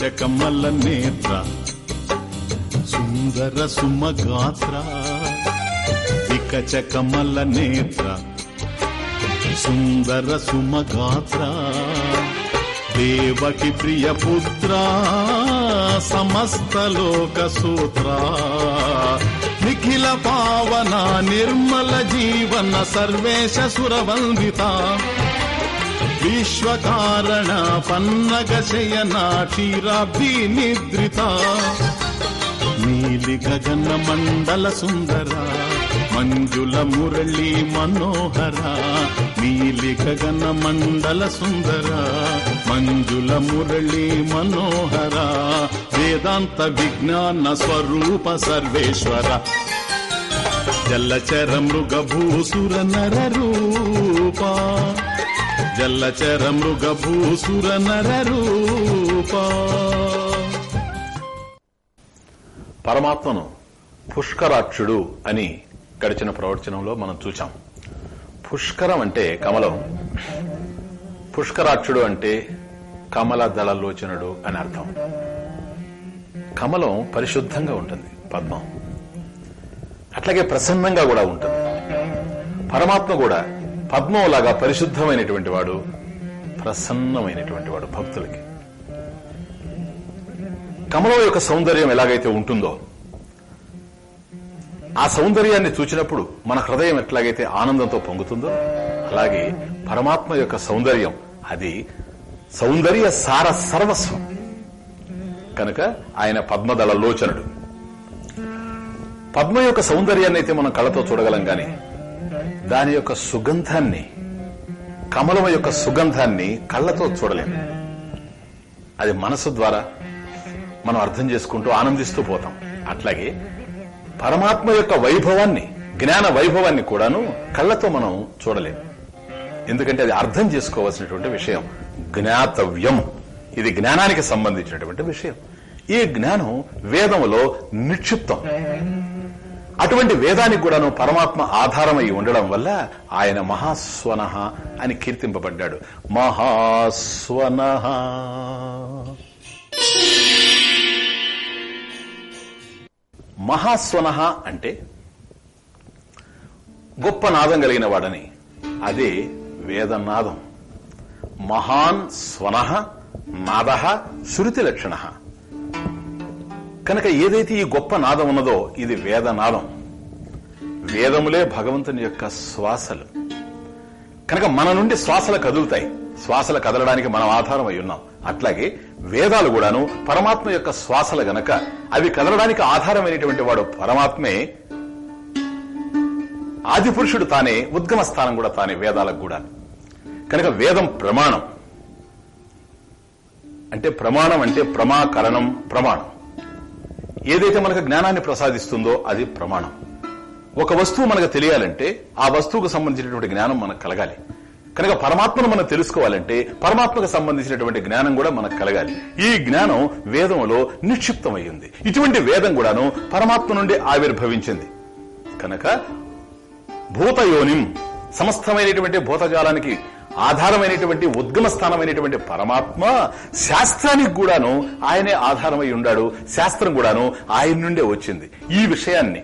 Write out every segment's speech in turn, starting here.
కమల నేత్ర సుందర సుమగాత్ర వికచ కమల నేత్ర సుందర సుమగాత్ర దేవకి ప్రియ పుత్ర సమస్త లోక సూత్ర నిఖిల పావన నిర్మల జీవన సర్వేశ సురవందిత. విశ్వకారణ పన్నగ శయన నిద్రిత నీలి గగన మండల సుందర మంజుల మురళి మనోహర. నీలి గగన మండల సుందర మంజుల మురళి మనోహర. వేదాంత విజ్ఞాన స్వరూప సర్వేశ్వర. జల్లచర మృగభూసుర నర రూపా. జల్లచర మృగభూసుర నరూప పరమాత్మను పుష్కరాక్షుడు అని గడిచిన ప్రవచనంలో మనం చూచాం. పుష్కరం అంటే కమలం. పుష్కరాక్షుడు అంటే కమల దళలోచనుడు అని అర్థం. కమలం పరిశుద్ధంగా ఉంటుంది పద్మం. అట్లాగే ప్రసన్నంగా కూడా ఉంటుంది. పరమాత్మ కూడా పద్మం లాగా పరిశుద్ధమైనటువంటి వాడు ప్రసన్నమైనటువంటి వాడు భక్తులకి. కమలం యొక్క సౌందర్యం ఎలాగైతే ఉంటుందో ఆ సౌందర్యాన్ని చూచినప్పుడు మన హృదయం ఎట్లాగైతే ఆనందంతో పొంగుతుందో అలాగే పరమాత్మ యొక్క సౌందర్యం అది సౌందర్య సార సర్వస్వం. కనుక ఆయన పద్మదళ లోచనుడు పద్మ యొక్క సౌందర్యాన్ని అయితే మనం కళ్ళతో చూడగలం గాని దాని యొక్క సుగంధాన్ని కమలం యొక్క సుగంధాన్ని కళ్ళతో చూడలేము అది మనసు ద్వారా మనం అర్థం చేసుకుంటూ ఆనందిస్తూ పోతాం. అట్లాగే పరమాత్మ యొక్క వైభవాన్ని జ్ఞాన వైభవాన్ని కూడాను కళ్ళతో మనం చూడలేము ఎందుకంటే అది అర్థం చేసుకోవాల్సినటువంటి విషయం. జ్ఞాతవ్యం. ఇది జ్ఞానానికి సంబంధించినటువంటి విషయం. ఈ జ్ఞానం వేదములో నిక్షిప్తం. అటువంటి వేదానికి కూడాను పరమాత్మ ఆధారమై ఉండడం వల్ల ఆయన మహాస్వన అని కీర్తింపబడ్డాడు. మహాస్వన మహాస్వన అంటే గొప్ప నాదం కలిగిన వాడని. అదే వేదనాదం. మహాన్ స్వన నాద శృతి లక్షణ కనుక ఏదైతే ఈ గొప్ప నాదం ఉన్నదో ఇది వేదనాదం వేదములే భగవంతుని యొక్క శ్వాసలు. కనుక మన నుండి శ్వాసలు కదులుతాయి. శ్వాసలు కదలడానికి మనం ఆధారం అయి ఉన్నాం. అట్లాగే వేదాలు కూడాను పరమాత్మ యొక్క శ్వాసలు గనక అవి కదలడానికి ఆధారమైనటువంటి వాడు పరమాత్మే ఆది పురుషుడు తానే ఉద్గమ స్థానం కూడా తానే వేదాలకు కూడా కనుక వేదం ప్రమాణం. అంటే ప్రమాణం అంటే ప్రమాకరణం ప్రమాణం. ఏదైతే మనకు జ్ఞానాన్ని ప్రసాదిస్తుందో అది ప్రమాణం. ఒక వస్తువు మనకు తెలియాలంటే ఆ వస్తువుకు సంబంధించినటువంటి జ్ఞానం మనకు కలగాలి. కనుక పరమాత్మను మనం తెలుసుకోవాలంటే పరమాత్మకు సంబంధించినటువంటి జ్ఞానం కూడా మనకు కలగాలి. ఈ జ్ఞానం వేదంలో నిక్షిప్తమయ్యింది. ఇటువంటి వేదం కూడాను పరమాత్మ నుండి ఆవిర్భవించింది. కనుక భూతయోనిం సమస్తమైనటువంటి భూతజాలానికి ఆధారమైనటువంటి ఉద్గమ స్థానమైనటువంటి పరమాత్మ శాస్త్రానికి కూడాను ఆయనే ఆధారమై ఉండాడు. శాస్త్రం కూడాను ఆయన నుండే వచ్చింది. ఈ విషయాన్ని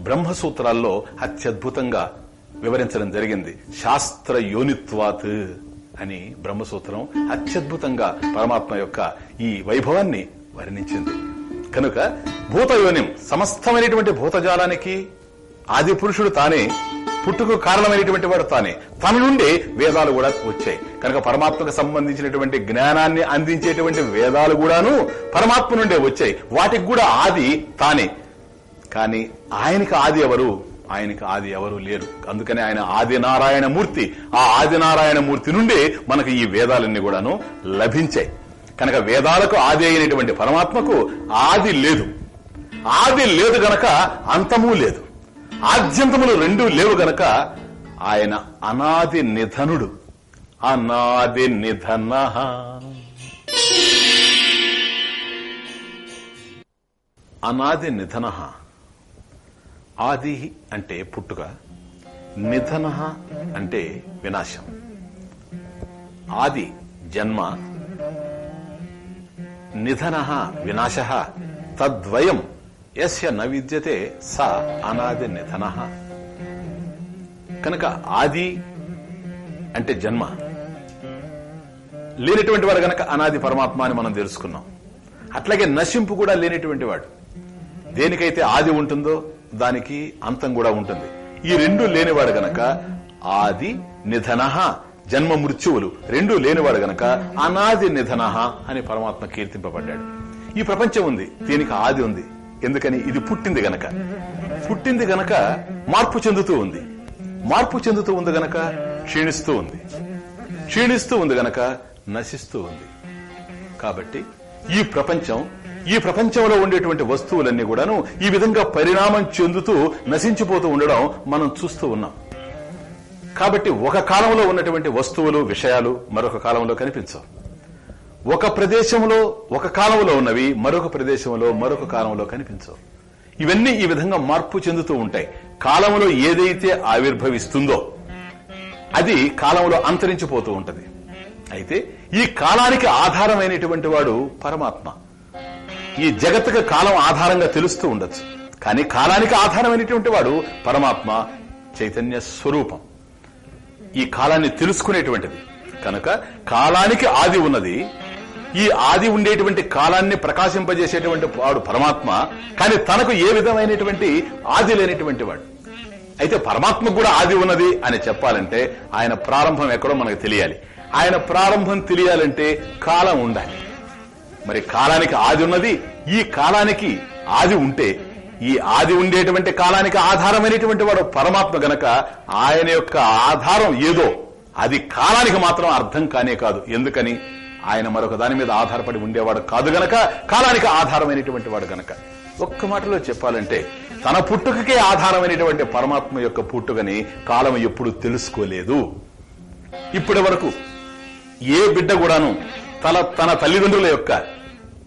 బ్రహ్మసూత్రాల్లో అత్యద్భుతంగా వివరించడం జరిగింది. శాస్త్ర యోనిత్వాత్ అని బ్రహ్మసూత్రం అత్యద్భుతంగా పరమాత్మ యొక్క ఈ వైభవాన్ని వర్ణించింది. కనుక భూతయోనిం సమస్తమైనటువంటి భూతజాలానికి ఆది పురుషుడు తానే పుట్టుకు కారణమైనటువంటి వాడు తానే. తన నుండి వేదాలు కూడా వచ్చాయి. కనుక పరమాత్మకు సంబంధించినటువంటి జ్ఞానాన్ని అందించేటువంటి వేదాలు కూడాను పరమాత్మ నుండే వచ్చాయి. వాటికి కూడా ఆది తానే. కానీ ఆయనకి ఆది ఎవరు? ఆయనకి ఆది ఎవరు లేరు. అందుకనే ఆయన ఆదినారాయణ మూర్తి. ఆ ఆదినారాయణ మూర్తి నుండి మనకు ఈ వేదాలన్నీ కూడాను లభించాయి. కనుక వేదాలకు ఆది అయినటువంటి పరమాత్మకు ఆది లేదు. ఆది లేదు గనక అంతమూ లేదు. ఆద్యంతములు రెండూ లేవు గనక ఆయన అనాది నిధనుడు. అనాది నిధన. అనాది నిధన. ఆది అంటే పుట్టుక. నిధన అంటే వినాశం. ఆది జన్మ. నిధన వినాశ తద్వయం. యస్య న విద్యతే స అనాది నిధన. కనుక ఆది అంటే జన్మ. లేనటువంటి వాడు గనక అనాది పరమాత్మ అని మనం తెలుసుకున్నాం. అట్లాగే నశింపు కూడా లేనటువంటి వాడు. దేనికైతే ఆది ఉంటుందో దానికి అంతం కూడా ఉంటుంది. ఈ రెండు లేనివాడు గనక ఆది నిధన జన్మ మృత్యువులు. రెండు లేనివాడు గనక అనాది నిధన అని పరమాత్మ కీర్తింపబడ్డాడు. ఈ ప్రపంచం ఉంది. దీనికి ఆది ఉంది. ఎందుకని ఇది పుట్టింది గనక. పుట్టింది గనక మార్పు చెందుతూ ఉంది. మార్పు చెందుతూ ఉంది గనక క్షీణిస్తూ ఉంది. క్షీణిస్తూ ఉంది గనక నశిస్తూ ఉంది. కాబట్టి ఈ ప్రపంచం ఈ ప్రపంచంలో ఉండేటువంటి వస్తువులన్నీ కూడాను ఈ విధంగా పరిణామం చెందుతూ నశించిపోతూ ఉండడం మనం చూస్తూ ఉన్నాం. కాబట్టి ఒక కాలంలో ఉన్నటువంటి వస్తువులు విషయాలు మరొక కాలంలో కనిపించవు. ఒక ప్రదేశంలో ఒక కాలంలో ఉన్నవి మరొక ప్రదేశంలో మరొక కాలంలో కనిపించవు. ఇవన్నీ ఈ విధంగా మార్పు చెందుతూ ఉంటాయి. కాలంలో ఏదైతే ఆవిర్భవిస్తుందో అది కాలంలో అంతరించిపోతూ ఉంటది. అయితే ఈ కాలానికి ఆధారమైనటువంటి వాడు పరమాత్మ. ఈ జగత్తుకు కాలం ఆధారంగా తెలుస్తూ ఉండొచ్చు. కానీ కాలానికి ఆధారమైనటువంటి వాడు పరమాత్మ చైతన్య స్వరూపం. ఈ కాలాన్ని తెలుసుకునేటువంటిది. కనుక కాలానికి ఆది ఉన్నది ఈ ఆది ఉండేటువంటి కాలాన్ని ప్రకాశింపజేసేటువంటి వాడు పరమాత్మ కానీ తనకు ఏ విధమైనటువంటి ఆది లేనటువంటి వాడు. అయితే పరమాత్మకు కూడా ఆది ఉన్నది అని చెప్పాలంటే ఆయన ప్రారంభం ఎక్కడో మనకు తెలియాలి. ఆయన ప్రారంభం తెలియాలంటే కాలం ఉండాలి. మరి కాలానికి ఆది ఉన్నది ఈ కాలానికి ఆది ఉంటే ఈ ఆది ఉండేటువంటి కాలానికి ఆధారమైనటువంటి వాడు పరమాత్మ గనక ఆయన యొక్క ఆధారం ఏదో అది కాలానికి మాత్రం అర్థం కానే కాదు. ఎందుకని? ఆయన మరొక దాని మీద ఆధారపడి ఉండేవాడు కాదు గనక కాలానికి ఆధారమైనటువంటి వాడు గనక. ఒక్క మాటలో చెప్పాలంటే తన పుట్టుకకే ఆధారమైనటువంటి పరమాత్మ యొక్క పుట్టుకని కాలం ఎప్పుడు తెలుసుకోలేదు. ఇప్పటి వరకు ఏ బిడ్డ కూడాను తన తన తల్లిదండ్రుల యొక్క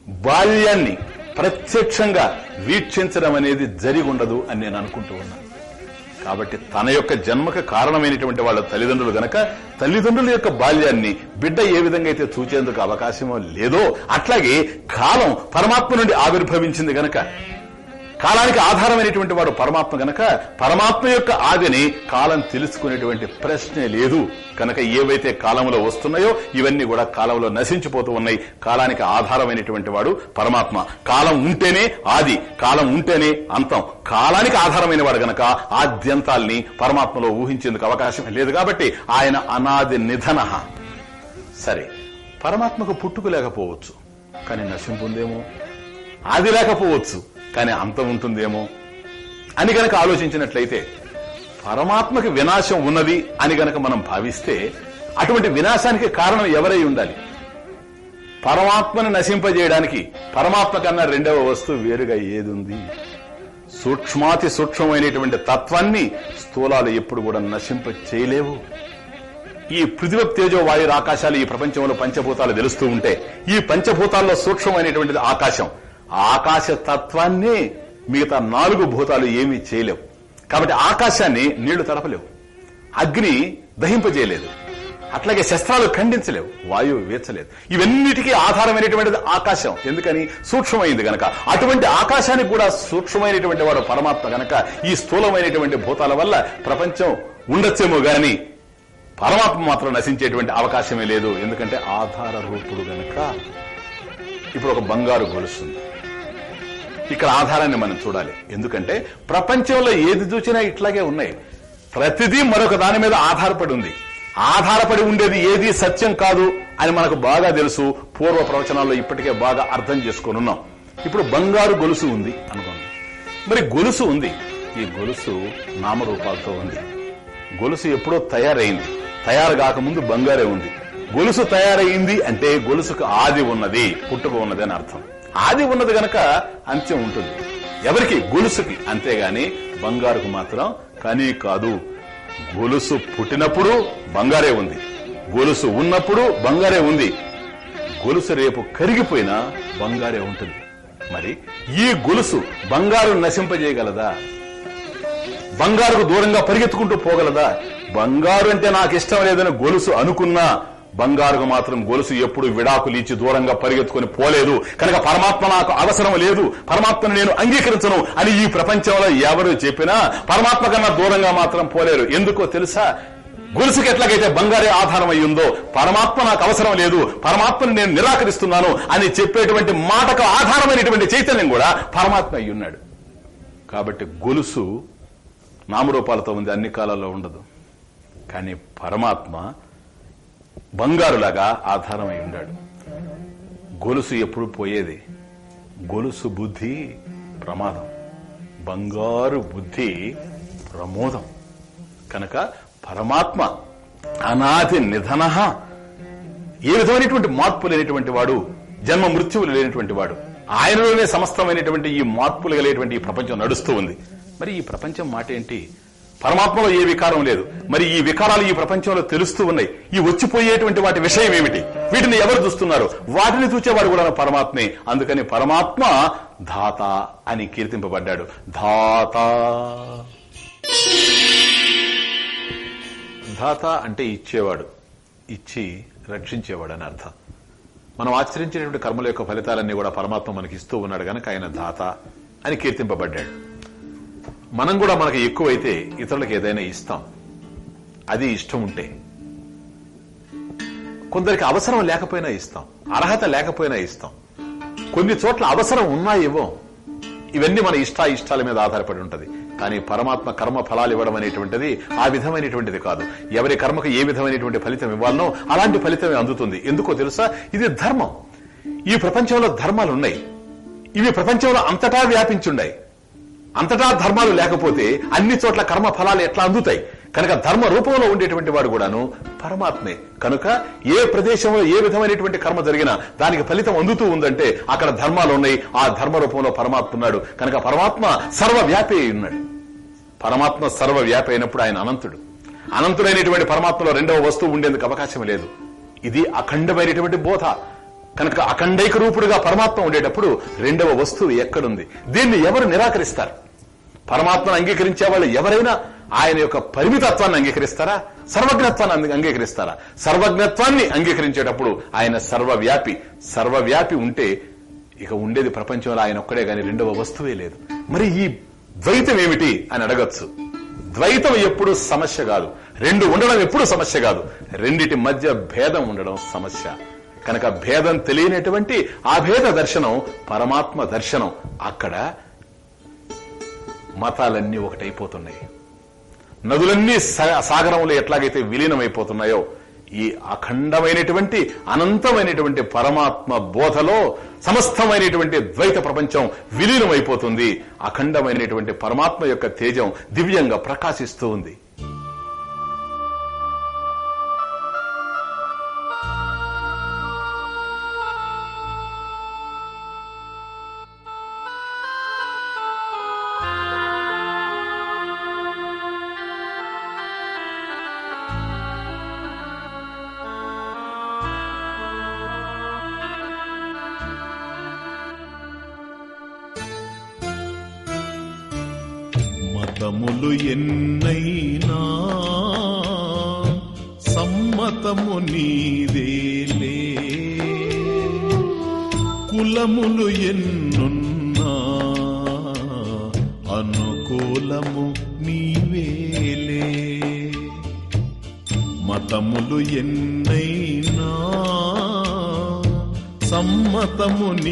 బాల్యాన్ని ప్రత్యక్షంగా వీక్షించడం అనేది జరిగి ఉండదు అని నేను అనుకుంటూ ఉన్నాను. కాబట్టి తన యొక్క జన్మకు కారణమైనటువంటి వాళ్ళ తల్లిదండ్రులు గనక తల్లిదండ్రుల యొక్క బాల్యాన్ని బిడ్డ ఏ విధంగా అయితే చూచేందుకు అవకాశమో లేదో అట్లాగే కాలం పరమాత్మ నుండి ఆవిర్భవించింది గనక కాలానికి ఆధారమైనటువంటి వాడు పరమాత్మ గనక పరమాత్మ యొక్క ఆదిని కాలం తెలుసుకునేటువంటి ప్రశ్నే లేదు. కనుక ఏవైతే కాలంలో వస్తున్నాయో ఇవన్నీ కూడా కాలంలో నశించిపోతూ ఉన్నాయి. కాలానికి ఆధారమైనటువంటి వాడు పరమాత్మ. కాలం ఉంటేనే ఆది కాలం ఉంటేనే అంతం. కాలానికి ఆధారమైన వాడు గనక ఆద్యంతాల్ని పరమాత్మలో ఊహించేందుకు అవకాశం లేదు కాబట్టి ఆయన అనాది నిధన. సరే పరమాత్మకు పుట్టుకు లేకపోవచ్చు కానీ నశింపు ఉందేమో ఆది లేకపోవచ్చు. కానీ అంతం ఉంటుందేమో అని గనక ఆలోచించినట్లయితే పరమాత్మకి వినాశం ఉన్నది అని గనక మనం భావిస్తే అటువంటి వినాశానికి కారణం ఎవరై ఉండాలి? పరమాత్మను నశింపజేయడానికి పరమాత్మ కన్నా రెండవ వస్తువు వేరుగా ఏదుంది? సూక్ష్మాతి సూక్ష్మమైనటువంటి తత్వాన్ని స్థూలాలు ఎప్పుడు కూడా నశింప చేయలేవు ఈ పృథివ తేజో వాయుర ఆకాశాలు ఈ ప్రపంచంలో పంచభూతాలు తెలుస్తూ ఉంటే ఈ పంచభూతాల్లో సూక్ష్మమైనటువంటిది ఆకాశం. ఆకాశ తత్వాన్ని మిగతా నాలుగు భూతాలు ఏమీ చేయలేవు. కాబట్టి ఆకాశాన్ని నీళ్ళు తడపలేవు. అగ్ని దహింపజేయలేదు. అట్లాగే శస్త్రాలు ఖండించలేవు. వాయువు వేచలేదు. ఇవన్నిటికీ ఆధారమైనటువంటిది ఆకాశం. ఎందుకని? సూక్ష్మమైంది గనక. అటువంటి ఆకాశానికి కూడా సూక్ష్మమైనటువంటి వాడు పరమాత్మ గనక ఈ స్థూలమైనటువంటి భూతాల వల్ల ప్రపంచం ఉండొచ్చేమో గాని పరమాత్మ మాత్రం నశించేటువంటి అవకాశమే లేదు. ఎందుకంటే ఆధార రూపుడు గనక ఇప్పుడు ఒక బంగారు గొలుస్తుంది ఇక్కడ ఆధారాన్ని మనం చూడాలి. ఎందుకంటే ప్రపంచంలో ఏది చూసినా ఇట్లాగే ఉన్నాయి. ప్రతిదీ మరొక దాని మీద ఆధారపడి ఉంది. ఆధారపడి ఉండేది ఏది సత్యం కాదు అని మనకు బాగా తెలుసు. పూర్వ ప్రవచనాల్లో ఇప్పటికే బాగా అర్థం చేసుకుని ఉన్నాం. ఇప్పుడు బంగారు గొలుసు ఉంది అనుకోండి. మరి గొలుసు ఉంది. ఈ గొలుసు నామరూపాలతో ఉంది. గొలుసు ఎప్పుడో తయారైంది. తయారు కాకముందు బంగారే ఉంది. గొలుసు తయారైంది అంటే గొలుసుకు ఆది ఉన్నది పుట్టుక ఉన్నది అని అర్థం. ఆది ఉన్నది గనక అంత్యం ఉంటుంది. ఎవరికి? గొలుసుకి. అంతేగాని బంగారుకు మాత్రం కానీ కాదు. గొలుసు పుట్టినప్పుడు బంగారే ఉంది. గొలుసు ఉన్నప్పుడు బంగారే ఉంది. గొలుసు రేపు కరిగిపోయినా బంగారే ఉంటుంది. మరి ఈ గొలుసు బంగారు నశింపజేయగలదా? బంగారుకు దూరంగా పరిగెత్తుకుంటూ పోగలదా? బంగారు అంటే నాకు ఇష్టం లేదని గొలుసు అనుకున్నా బంగారుకు మాత్రం గొలుసు ఎప్పుడు విడాకులు ఇచ్చి దూరంగా పరిగెత్తుకొని పోలేదు. కనుక పరమాత్మ నాకు అవసరం లేదు. పరమాత్మను నేను అంగీకరించను అని ఈ ప్రపంచంలో ఎవరు చెప్పినా పరమాత్మ కన్నా దూరంగా మాత్రం పోలేరు. ఎందుకో తెలుసా? గొలుసుకి ఎట్లాగైతే బంగారే ఆధారం అయ్యిందో పరమాత్మ నాకు అవసరం లేదు. పరమాత్మను నేను నిరాకరిస్తున్నాను అని చెప్పేటువంటి మాటకు ఆధారమైనటువంటి చైతన్యం కూడా పరమాత్మ అయి ఉన్నాడు. కాబట్టి గొలుసు నామరూపాలతో ఉంది. అన్ని కాలాల్లో ఉండదు. కానీ పరమాత్మ బంగారులాగా ఆధారమై ఉన్నాడు గొలుసు ఎప్పుడు పోయేది? గొలుసు బుద్ధి ప్రమాదం. బంగారు బుద్ధి ప్రమోదం. కనుక పరమాత్మ అనాది నిధన. ఏ విధమైనటువంటి మార్పు లేనటువంటి వాడు జన్మ మృత్యువులు లేనటువంటి వాడు ఆయనలోనే సమస్తమైనటువంటి ఈ మార్పులు కలిగేటువంటి ఈ ప్రపంచం నడుస్తూ ఉంది. మరి ఈ ప్రపంచం మాట ఏంటి? పరమాత్మలో ఏ వికారం లేదు. మరి ఈ వికారాలు ఈ ప్రపంచంలో తెలుస్తూ ఉన్నాయి. ఈ వచ్చిపోయేటువంటి వాటి విషయం ఏమిటి? వీటిని ఎవరు చూస్తున్నారు? వాటిని చూచేవాడు కూడా పరమాత్మే. అందుకని పరమాత్మ ధాత అని కీర్తింపబడ్డాడు. ధాత. ధాత అంటే ఇచ్చేవాడు. ఇచ్చి రక్షించేవాడు అని అర్థం. మనం ఆచరించినటువంటి కర్మల యొక్క ఫలితాలన్నీ కూడా పరమాత్మ మనకి ఇస్తూ ఉన్నాడు గనక ఆయన ధాత అని కీర్తింపబడ్డాడు. మనం కూడా మనకి ఎక్కువైతే ఇతరులకు ఏదైనా ఇస్తాం. అది ఇష్టం ఉంటే. కొందరికి అవసరం లేకపోయినా ఇస్తాం. అర్హత లేకపోయినా ఇస్తాం. కొన్ని చోట్ల అవసరం ఉన్నా ఇవ్వం ఇవన్నీ మన ఇష్ట ఇష్టాల మీద ఆధారపడి ఉంటది. కానీ పరమాత్మ కర్మ ఫలాలు ఇవ్వడం అనేటువంటిది ఆ విధమైనటువంటిది కాదు. ఎవరి కర్మకు ఏ విధమైనటువంటి ఫలితం ఇవ్వాలనో అలాంటి ఫలితమే అందుతుంది. ఎందుకో తెలుసా? ఇది ధర్మం. ఈ ప్రపంచంలో ధర్మాలు ఉన్నాయి ఇవి ప్రపంచంలో అంతటా వ్యాపించుండాయి. అంతటా ధర్మాలు లేకపోతే అన్ని చోట్ల కర్మ ఫలాలు ఎట్లా అందుతాయి? కనుక ధర్మ రూపంలో ఉండేటువంటి వాడు కూడాను పరమాత్మే. కనుక ఏ ప్రదేశంలో ఏ విధమైనటువంటి కర్మ జరిగినా దానికి ఫలితం అందుతూ ఉందంటే అక్కడ ధర్మాలు ఉన్నాయి ఆ ధర్మ రూపంలో పరమాత్మ ఉన్నాడు. కనుక పరమాత్మ సర్వవ్యాపి ఉన్నాడు. పరమాత్మ సర్వవ్యాపి అయినప్పుడు ఆయన అనంతుడు. అనంతుడైనటువంటి పరమాత్మలో రెండవ వస్తువు ఉండేందుకు అవకాశం లేదు. ఇది అఖండమైనటువంటి బోధ. కనుక అఖండైక రూపుడుగా పరమాత్మ ఉండేటప్పుడు రెండవ వస్తువు ఎక్కడుంది? దీన్ని ఎవరు నిరాకరిస్తారు? పరమాత్మను అంగీకరించే వాళ్ళు ఎవరైనా ఆయన యొక్క పరిమితత్వాన్ని అంగీకరిస్తారా? సర్వజ్ఞత్వాన్ని అంగీకరిస్తారా? సర్వజ్ఞత్వాన్ని అంగీకరించేటప్పుడు ఆయన సర్వవ్యాపి సర్వవ్యాపి ఉంటే ఇక ఉండేది ప్రపంచంలో ఆయన ఒక్కడే గాని రెండవ వస్తువే లేదు. మరి ఈ ద్వైతం ఏమిటి అని అడగచ్చు. ద్వైతం ఎప్పుడు సమస్య కాదు. రెండు ఉండడం ఎప్పుడు సమస్య కాదు. రెండిటి మధ్య భేదం ఉండడం సమస్య. కనుక భేదం తెలియనటువంటి ఆ భేద దర్శనం పరమాత్మ దర్శనం. అక్కడ మతాలన్నీ ఒకటైపోతున్నాయి. నదులన్నీ సా- సాగరంలో ఎట్లాగైతే విలీనమైపోతున్నాయో ఈ అఖండమైనటువంటి అనంతమైనటువంటి పరమాత్మ బోధలో సమస్తమైనటువంటి ద్వైత ప్రపంచం విలీనమైపోతుంది. అఖండమైనటువంటి పరమాత్మ యొక్క తేజం దివ్యంగా ప్రకాశిస్తూ ఉంది.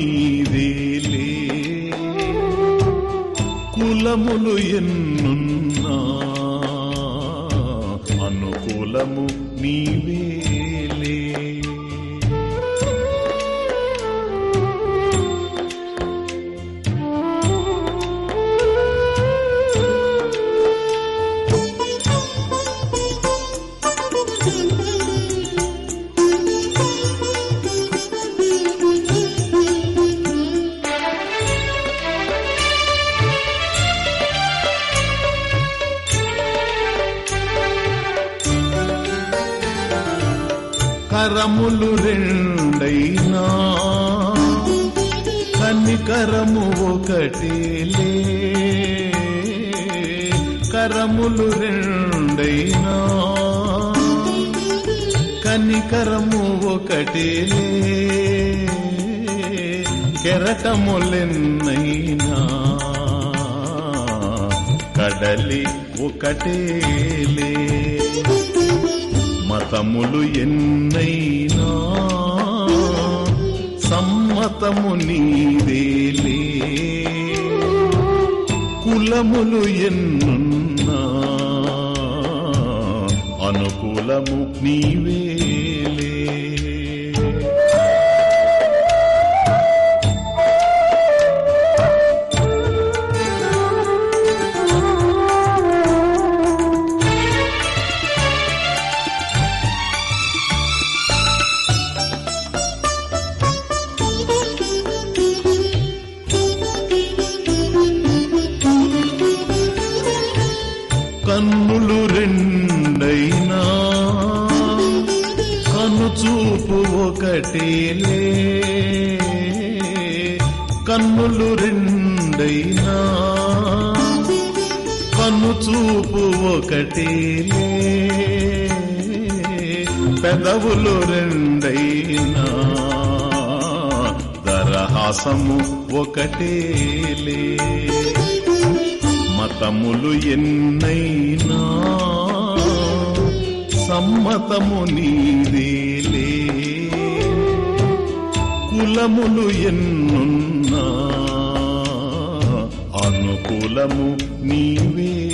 సమ్మతము నీదేలే కులములు ఎన్నున్నా అనుకూలము నీవేలే. కరములు రెండైనా. కనికరము ఒకటిలే కరములు రెండైనా. కనికరము ఒకటిలే కెరటములెన్నైనా. కడలి ఒకటేలే మతములు ఎన్నైనా? సమ్మతము నీదేలే కులములు ఎన్నున్నా? అనుకూలము నీవే కన్ను చూపు ఒకటేలే పెదవులు రెండైనా దరహాసము ఒకటేలే. మతములు ఎన్నైనా సమ్మతము నీదేలే. కులములు ఎన్నున్నా అనుకూలము నీవేలే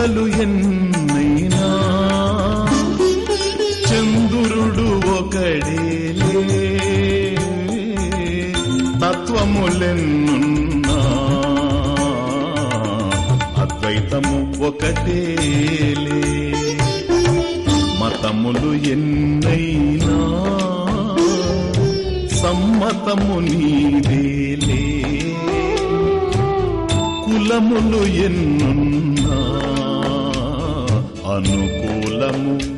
చుక్కలు ఎన్నైనా. చంద్రుడు ఒకడేలే తత్వములెన్నున్నా. అద్వైతము ఒకటేలే మతములు ఎన్నైనా. సమ్మతము నీదేలే కులములు ఎన్నున్నా. అనుకూలము.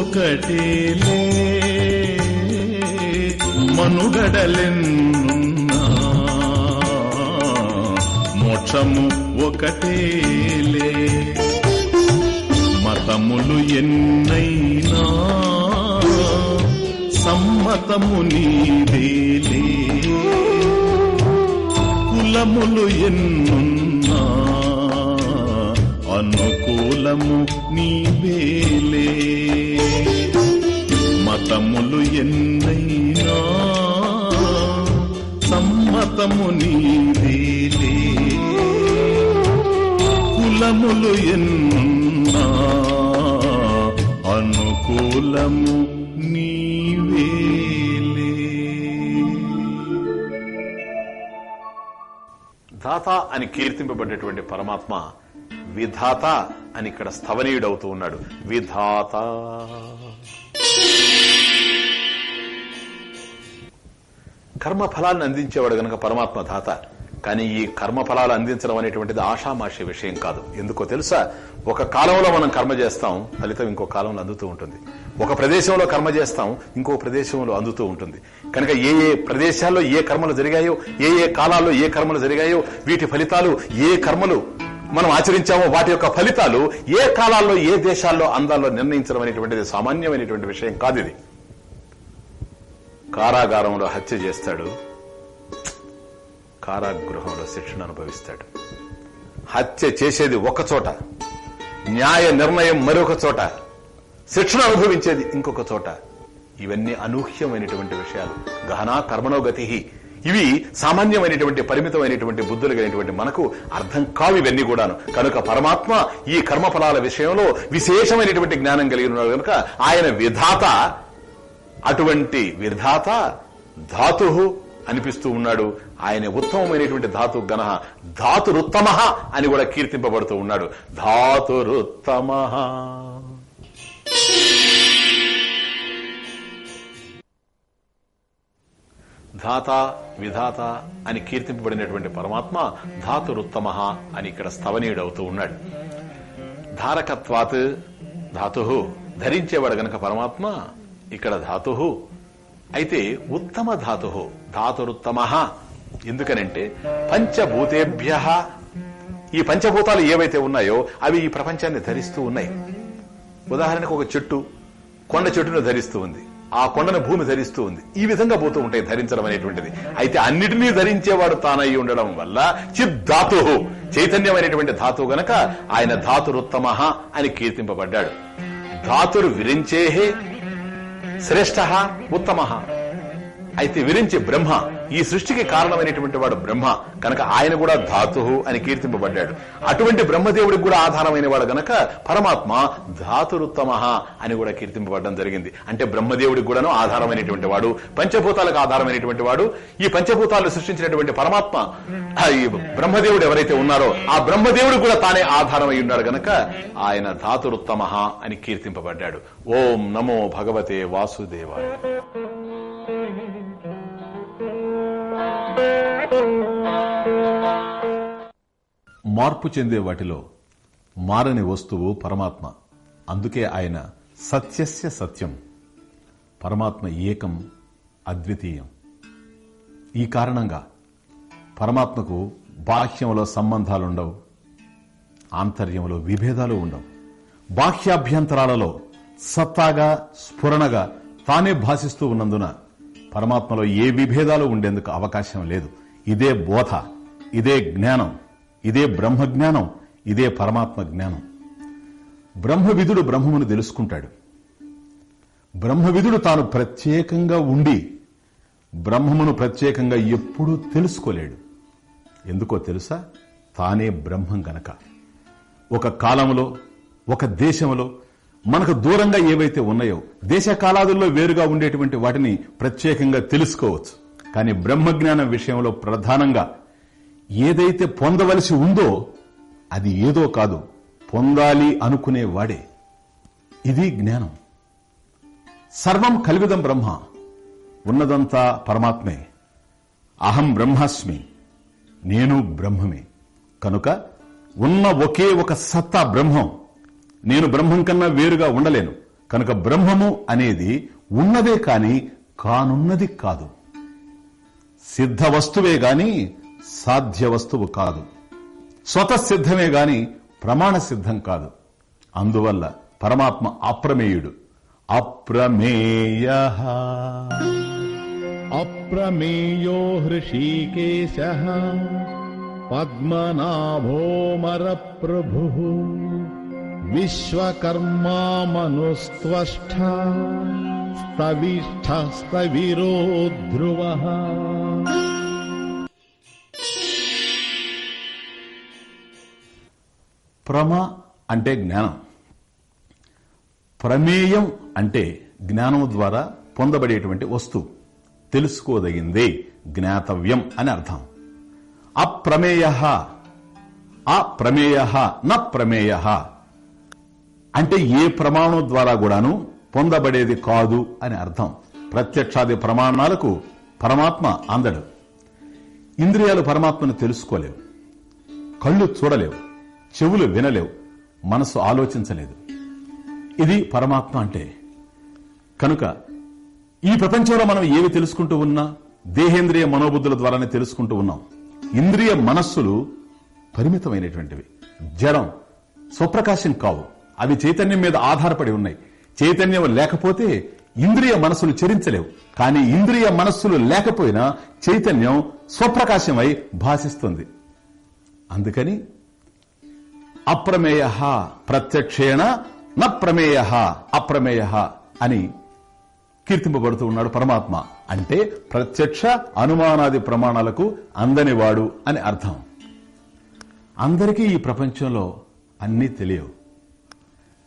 ఒకటేలే మనుగడలెన్నున్నా. మోక్షము ఒకటేలే. మతములు ఎన్నైనా సమ్మతము నీదేలే కులములు ఎన్నున్నా అనుకూలము నీవేలే. మతములు ఎన్నైనా? సమ్మతము నీదేలే కులములు ఎన్నా? అనుకూలము నీవేలే దాత అని కీర్తింపబడ్డటువంటి పరమాత్మ విధాత అని ఇక్కడ స్థవనీయుడవుతూ ఉన్నాడు. విధాత. కర్మ ఫలాన్ని అందించేవాడు గనక పరమాత్మ దాత కానీ ఈ కర్మ ఫలాలు అందించడం అనేటువంటిది ఆషామాషి విషయం కాదు. ఎందుకో తెలుసా? ఒక కాలంలో మనం కర్మ చేస్తాం ఫలితం ఇంకో కాలంలో అందుతూ ఉంటుంది. ఒక ప్రదేశంలో కర్మ చేస్తాం ఇంకో ప్రదేశంలో అందుతూ ఉంటుంది. కనుక ఏ ఏ ప్రదేశాల్లో ఏ కర్మలు జరిగాయో ఏ ఏ కాలాల్లో ఏ కర్మలు జరిగాయో వీటి ఫలితాలు ఏ కర్మలు మనం ఆచరించామో వాటి యొక్క ఫలితాలు ఏ కాలాల్లో ఏ దేశాల్లో అందాల్లో నిర్ణయించడం అనేటువంటిది సామాన్యమైనటువంటి విషయం కాదు ఇది. కారాగారంలో హత్య చేస్తాడు. కారాగృహంలో శిక్షణ అనుభవిస్తాడు. హత్య చేసేది ఒక చోట న్యాయ నిర్ణయం మరొక చోట శిక్షణ అనుభవించేది ఇంకొక చోట. ఇవన్నీ అనూహ్యమైనటువంటి విషయాలు. గహనా కర్మనో గతి ఇవి సామాన్యమైనటువంటి పరిమితమైనటువంటి బుద్ధులు కలిగినటువంటి మనకు అర్థం కావు ఇవన్నీ కూడాను. కనుక పరమాత్మ ఈ కర్మఫలాల విషయంలో విశేషమైనటువంటి జ్ఞానం కలిగిన ఉన్నాడు కనుక ఆయన విధాత అటువంటి విధాత ధాతు అనిపిస్తూ ఉన్నాడు. ఆయన ఉత్తమమైనటువంటి ధాతు గణ ధాతురుత్తమ అని కూడా కీర్తింపబడుతూ ఉన్నాడు. ధాతురుత్తమ ధాత విధాత అని కీర్తింపబడినటువంటి పరమాత్మ ధాతురుత్తమ అని ఇక్కడ స్థవనీయుడు అవుతూ ఉన్నాడు. ధారకత్వాత్ ధాతు ధరించేవాడు గనక పరమాత్మ ఇక్కడ ధాతు అయితే ఉత్తమ ధాతు ధాతురుత్తమ. ఎందుకనంటే పంచభూతేభ్య. ఈ పంచభూతాలు ఏవైతే ఉన్నాయో అవి ఈ ప్రపంచాన్ని ధరిస్తూ ఉన్నాయి. ఉదాహరణకు ఒక చెట్టు కొండ చెట్టును ధరిస్తూ ఉంది. ఆ కొండను భూమి ధరిస్తూ ఉంది. ఈ విధంగా పోతూ ఉంటాయి ధరించడం అనేటువంటిది. అయితే అన్నిటినీ ధరించేవాడు తానై ఉండడం వల్ల చిద్ధాతు చైతన్యమైనటువంటి ధాతువు గనక ఆయన ధాతురుత్తమ అని కీర్తింపబడ్డాడు. ధాతురు విరించేహే శ్రేష్ఠ ఉత్తమ అయితే విరించి బ్రహ్మ ఈ సృష్టికి కారణమైనటువంటి వాడు బ్రహ్మ. కనుక ఆయన కూడా ధాతు అని కీర్తింపబడ్డాడు. అటువంటి బ్రహ్మదేవుడికి కూడా ఆధారమైన వాడు గనక పరమాత్మ ధాతురుత్తమ అని కూడా కీర్తింపబడడం జరిగింది. అంటే బ్రహ్మదేవుడికి కూడాను ఆధారమైనటువంటి వాడు పంచభూతాలకు ఆధారమైనటువంటి వాడు. ఈ పంచభూతాలను సృష్టించినటువంటి పరమాత్మ ఈ బ్రహ్మదేవుడు ఎవరైతే ఉన్నారో ఆ బ్రహ్మదేవుడు కూడా తానే ఆధారమై ఉన్నాడు గనక ఆయన ధాతురుత్తమ అని కీర్తింపబడ్డాడు. ఓం నమో భగవతే వాసుదేవాయ. మార్పు చెందే వాటిలో మారని వస్తువు పరమాత్మ. అందుకే ఆయన సత్యస్య సత్యం. పరమాత్మ ఏకం అద్వితీయం. ఈ కారణంగా పరమాత్మకు బాహ్యంలో సంబంధాలుండవు ఆంతర్యంలో విభేదాలు ఉండవు. బాహ్యాభ్యంతరాలలో సత్తాగా స్ఫురణగా తానే భాషిస్తూ ఉన్నందున పరమాత్మలో ఏ విభేదాలు ఉండేందుకు అవకాశం లేదు. ఇదే బోధ ఇదే జ్ఞానం ఇదే బ్రహ్మజ్ఞానం ఇదే పరమాత్మ జ్ఞానం. బ్రహ్మవిధుడు బ్రహ్మమును తెలుసుకుంటాడు. బ్రహ్మవిధుడు తాను ప్రత్యేకంగా ఉండి బ్రహ్మమును ప్రత్యేకంగా ఎప్పుడూ తెలుసుకోలేడు. ఎందుకో తెలుసా? తానే బ్రహ్మం గనక. ఒక కాలంలో ఒక దేశంలో మనకు దూరంగా ఏవైతే ఉన్నాయో దేశ కాలాదుల్లో వేరుగా ఉండేటువంటి వాటిని ప్రత్యేకంగా తెలుసుకోవచ్చు. కానీ బ్రహ్మజ్ఞానం విషయంలో ప్రధానంగా ఏదైతే పొందవలసి ఉందో అది ఏదో కాదు. పొందాలి అనుకునే వాడే. ఇది జ్ఞానం. సర్వం కలివిదం బ్రహ్మ. ఉన్నదంతా పరమాత్మే. అహం బ్రహ్మాస్మి. నేను బ్రహ్మమే. కనుక ఉన్న ఒకే ఒక సత్తా బ్రహ్మం. నేను బ్రహ్మం కన్నా వేరుగా ఉండలేను. కనుక బ్రహ్మము అనేది ఉన్నదే కాని కానున్నది కాదు. సిద్ధ వస్తువే గాని సాధ్య వస్తువు కాదు. స్వత సిద్ధమే గాని ప్రమాణ సిద్ధం కాదు. అందువల్ల పరమాత్మ అప్రమేయుడు. అప్రమేయ. అప్రమేయో హృషీకేశ. పద్మనాభోమర ప్రభు विश्वकर्मा मनुस्त्वष्टा स्तविष्ठस्तविरो ध्रुवः ప్రమ అంటే జ్ఞానం ప్రమేయం అంటే జ్ఞానం ద్వారా పొందబడేటువంటి వస్తువు తెలుసుకోదగిందే జ్ఞాతవ్యం అని అర్థం అప్రమేయ అప్రమేయ న ప్రమేయ అంటే ఏ ప్రమాణం ద్వారా కూడాను పొందబడేది కాదు అని అర్థం. ప్రత్యక్షాది ప్రమాణాలకు పరమాత్మ అందడు. ఇంద్రియాలు పరమాత్మను తెలుసుకోలేవు. కళ్ళు చూడలేవు. చెవులు వినలేవు. మనసు ఆలోచించలేదు. ఇది పరమాత్మ అంటే. కనుక ఈ ప్రపంచంలో మనం ఏవి తెలుసుకుంటూ ఉన్నా దేహేంద్రియ మనోబుద్ధుల ద్వారానే తెలుసుకుంటూ ఉన్నాం. ఇంద్రియ మనస్సులు పరిమితమైనటువంటివి. జడం స్వప్రకాశం కావు. అవి చైతన్యం మీద ఆధారపడి ఉన్నాయి. చైతన్యం లేకపోతే ఇంద్రియ మనస్సులు చరించలేవు. కానీ ఇంద్రియ మనస్సులు లేకపోయినా చైతన్యం స్వప్రకాశమై భాషిస్తుంది అందుకని అప్రమేయ ప్రత్యక్షేణ న ప్రమేయ అప్రమేయ అని కీర్తింపబడుతూ ఉన్నాడు పరమాత్మ. అంటే ప్రత్యక్ష అనుమానాది ప్రమాణాలకు అందనివాడు అని అర్థం. అందరికీ ఈ ప్రపంచంలో అన్నీ తెలియవు.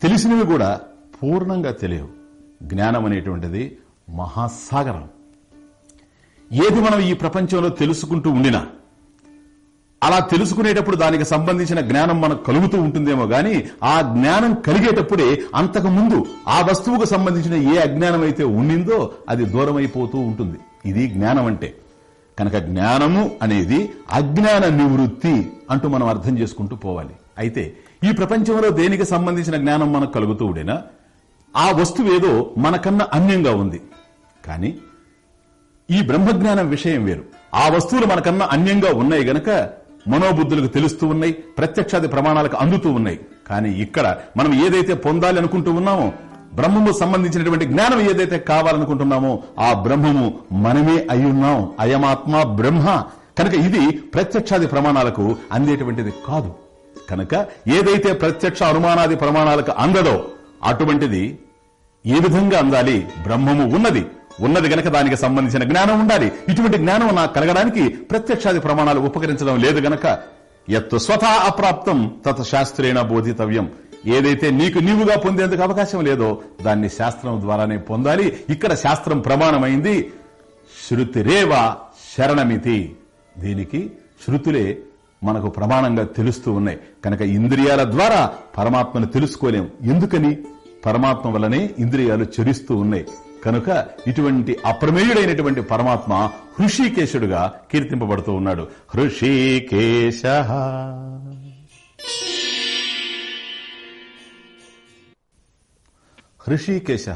తెలిసినవి కూడా పూర్ణంగా తెలియవు. జ్ఞానం అనేటువంటిది మహాసాగరం. ఏది మనం ఈ ప్రపంచంలో తెలుసుకుంటూ ఉండినా అలా తెలుసుకునేటప్పుడు దానికి సంబంధించిన జ్ఞానం మనకు కలుగుతూ ఉంటుందేమో గాని ఆ జ్ఞానం కలిగేటప్పుడే అంతకు ముందు ఆ వస్తువుకు సంబంధించిన ఏ అజ్ఞానం అయితే ఉండిందో అది దూరం అయిపోతూ ఉంటుంది. ఇది జ్ఞానం అంటే. కనుక జ్ఞానము అనేది అజ్ఞాన నివృత్తి అంటూ మనం అర్థం చేసుకుంటూ పోవాలి. అయితే ఈ ప్రపంచంలో దేనికి సంబంధించిన జ్ఞానం మనకు కలుగుతూ ఉండేనా? ఆ వస్తువు ఏదో మనకన్నా అన్యంగా ఉంది. కానీ ఈ బ్రహ్మజ్ఞానం విషయం వేరు. ఆ వస్తువులు మనకన్నా అన్యంగా ఉన్నాయి గనక మనోబుద్ధులకు తెలుస్తూ ఉన్నాయి ప్రత్యక్షాది ప్రమాణాలకు అందుతూ ఉన్నాయి. కానీ ఇక్కడ మనం ఏదైతే పొందాలి అనుకుంటూ ఉన్నామో బ్రహ్మము సంబంధించినటువంటి జ్ఞానం ఏదైతే కావాలనుకుంటున్నామో ఆ బ్రహ్మము మనమే అయ్యున్నాం అయమాత్మ బ్రహ్మ. కనుక ఇది ప్రత్యక్షాది ప్రమాణాలకు అందేటువంటిది కాదు. కనుక ఏదైతే ప్రత్యక్ష అనుమానాది ప్రమాణాలకు అందదో అటువంటిది ఏ విధంగా అందాలి? బ్రహ్మము ఉన్నది. ఉన్నది గనక దానికి సంబంధించిన జ్ఞానం ఉండాలి. ఇటువంటి జ్ఞానం నాకు కలగడానికి ప్రత్యక్షాది ప్రమాణాలు ఉపకరించడం లేదు గనక. ఎత్తు స్వతా అప్రాప్తం తత శాస్త్రేణ బోధితవ్యం. ఏదైతే నీకు నీవుగా పొందేందుకు అవకాశం లేదో దాన్ని శాస్త్రం ద్వారానే పొందాలి. ఇక్కడ శాస్త్రం ప్రమాణమైంది. శృతిరేవ శరణమితి. దీనికి శృతులే మనకు ప్రమాణంగా తెలుస్తూ ఉన్నాయి. కనుక ఇంద్రియాల ద్వారా పరమాత్మను తెలుసుకోలేం. ఎందుకని? పరమాత్మ వల్లనే ఇంద్రియాలు చరిస్తూ ఉన్నాయి. కనుక ఇటువంటి అప్రమేయుడైనటువంటి పరమాత్మ హృషికేశుడుగా కీర్తింపబడుతూ ఉన్నాడు. హృషికేశ. హృషికేశ.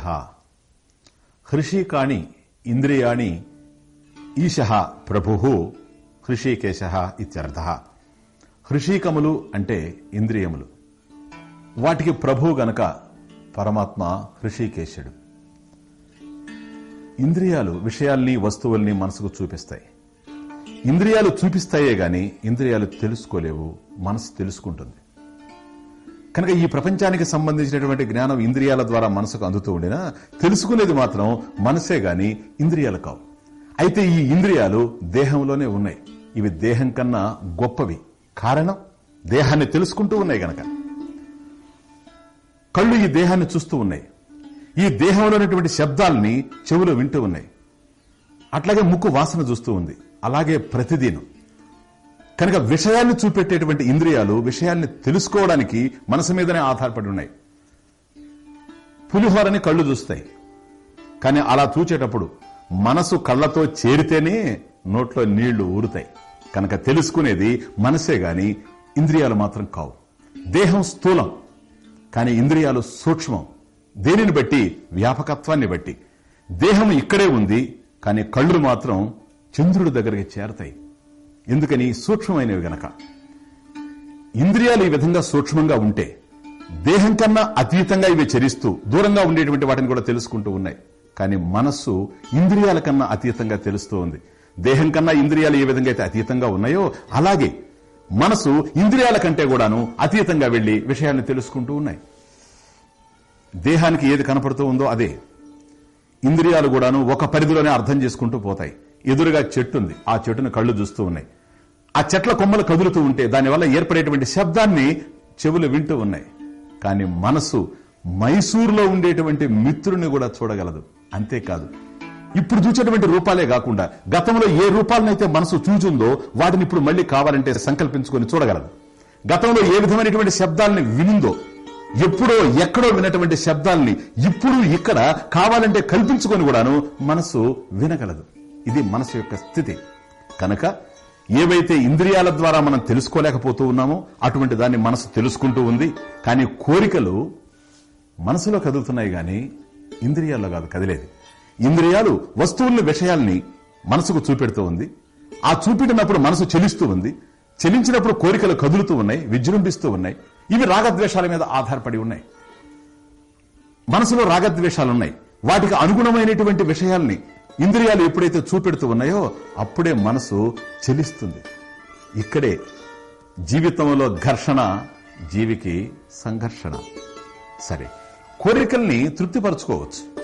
హృషికాణి ఇంద్రియాణి ఈశ. ప్రభు హృషికేశ ఇత్యర్థ. హృషీకములు అంటే ఇంద్రియములు. వాటికి ప్రభు గనక పరమాత్మ హృషీకేశుడు ఇంద్రియాలు విషయాల్ని వస్తువుల్ని మనసుకు చూపిస్తాయి. ఇంద్రియాలు చూపిస్తాయే గాని ఇంద్రియాలు తెలుసుకోలేవు మనసు తెలుసుకుంటుంది. కనుక ఈ ప్రపంచానికి సంబంధించినటువంటి జ్ఞానం ఇంద్రియాల ద్వారా మనసుకు అందుతూ ఉండినా తెలుసుకునేది మాత్రం మనసే గాని ఇంద్రియాలు కావు. అయితే ఈ ఇంద్రియాలు దేహంలోనే ఉన్నాయి. ఇవి దేహం కన్నా గొప్పవి. కారణం దేహాన్ని తెలుసుకుంటూ ఉన్నాయి గనక. కళ్ళు ఈ దేహాన్ని చూస్తూ ఉన్నాయి. ఈ దేహంలో ఉన్నటువంటి శబ్దాల్ని చెవులు వింటూ ఉన్నాయి. అట్లాగే ముక్కు వాసన చూస్తూ ఉంది. అలాగే ప్రతిదీనం. కనుక విషయాన్ని చూపెట్టేటువంటి ఇంద్రియాలు విషయాన్ని తెలుసుకోవడానికి మనసు మీదనే ఆధారపడి ఉన్నాయి. పులిహోరని కళ్ళు చూస్తాయి. కానీ అలా చూచేటప్పుడు మనసు కళ్ళతో చేరితేనే నోట్లో నీళ్ళు ఊరుతాయి. కనుక తెలుసుకునేది మనసే గాని ఇంద్రియాలు మాత్రం కావు. దేహం స్థూలం కానీ ఇంద్రియాలు సూక్ష్మం. దేనిని బట్టి? వ్యాపకత్వాన్ని బట్టి. దేహం ఇక్కడే ఉంది కానీ కళ్ళు మాత్రం చంద్రుడి దగ్గరికి చేరతాయి. ఎందుకని? సూక్ష్మమైనవి గనక. ఇంద్రియాలు ఈ విధంగా సూక్ష్మంగా ఉంటే దేహం కన్నా అతీతంగా ఇవి చరిస్తూ దూరంగా ఉండేటువంటి వాటిని కూడా తెలుసుకుంటూ ఉన్నాయి. కానీ మనస్సు ఇంద్రియాల కన్నా అతీతంగా తెలుస్తూ ఉంది. దేహం కన్నా ఇంద్రియాలు ఏ విధంగా అయితే అతీతంగా ఉన్నాయో అలాగే మనసు ఇంద్రియాల కంటే కూడాను అతీతంగా వెళ్ళి విషయాన్ని తెలుసుకుంటూ ఉన్నాయి. దేహానికి ఏది కనపడుతూ ఉందో అదే. ఇంద్రియాలు కూడాను ఒక పరిధిలోనే అర్థం చేసుకుంటూ పోతాయి. ఎదురుగా చెట్టు ఉంది. ఆ చెట్టును కళ్ళు చూస్తూ ఉన్నాయి. ఆ చెట్ల కొమ్మలు కదులుతూ ఉంటే దానివల్ల ఏర్పడేటువంటి శబ్దాన్ని చెవులు వింటూ ఉన్నాయి. కానీ మనసు మైసూర్లో ఉండేటువంటి మిత్రుని కూడా చూడగలదు. అంతేకాదు ఇప్పుడు చూసేటువంటి రూపాలే కాకుండా గతంలో ఏ రూపాలనైతే మనసు చూచుందో వాటిని ఇప్పుడు మళ్ళీ కావాలంటే సంకల్పించుకొని చూడగలదు గతంలో ఏ విధమైనటువంటి శబ్దాలని వినిందో ఎప్పుడో ఎక్కడో వినటువంటి శబ్దాల్ని ఇప్పుడు ఇక్కడ కావాలంటే కల్పించుకొని కూడాను మనసు వినగలదు. ఇది మనసు యొక్క స్థితి. కనుక ఏవైతే ఇంద్రియాల ద్వారా మనం తెలుసుకోలేకపోతూ ఉన్నామో అటువంటి దాన్ని మనసు తెలుసుకుంటూ ఉంది. కానీ కోరికలు మనసులో కదులుతున్నాయి కానీ ఇంద్రియాల్లో కాదు కదిలేది. ఇంద్రియాలు వస్తువుల్ని విషయాల్ని మనసుకు చూపెడుతూ ఉంది. ఆ చూపెట్టినప్పుడు మనసు చెలిస్తూ ఉంది. చెలించినప్పుడు కోరికలు కదులుతూ ఉన్నాయి విజృంభిస్తూ ఉన్నాయి. ఇవి రాగద్వేషాల మీద ఆధారపడి ఉన్నాయి. మనసులో రాగద్వేషాలు ఉన్నాయి. వాటికి అనుగుణమైనటువంటి విషయాల్ని ఇంద్రియాలు ఎప్పుడైతే చూపెడుతూ ఉన్నాయో అప్పుడే మనసు చెలిస్తుంది. ఇక్కడే జీవితంలో ఘర్షణ జీవికి సంఘర్షణ. సరే కోరికల్ని తృప్తిపరచుకోవచ్చు.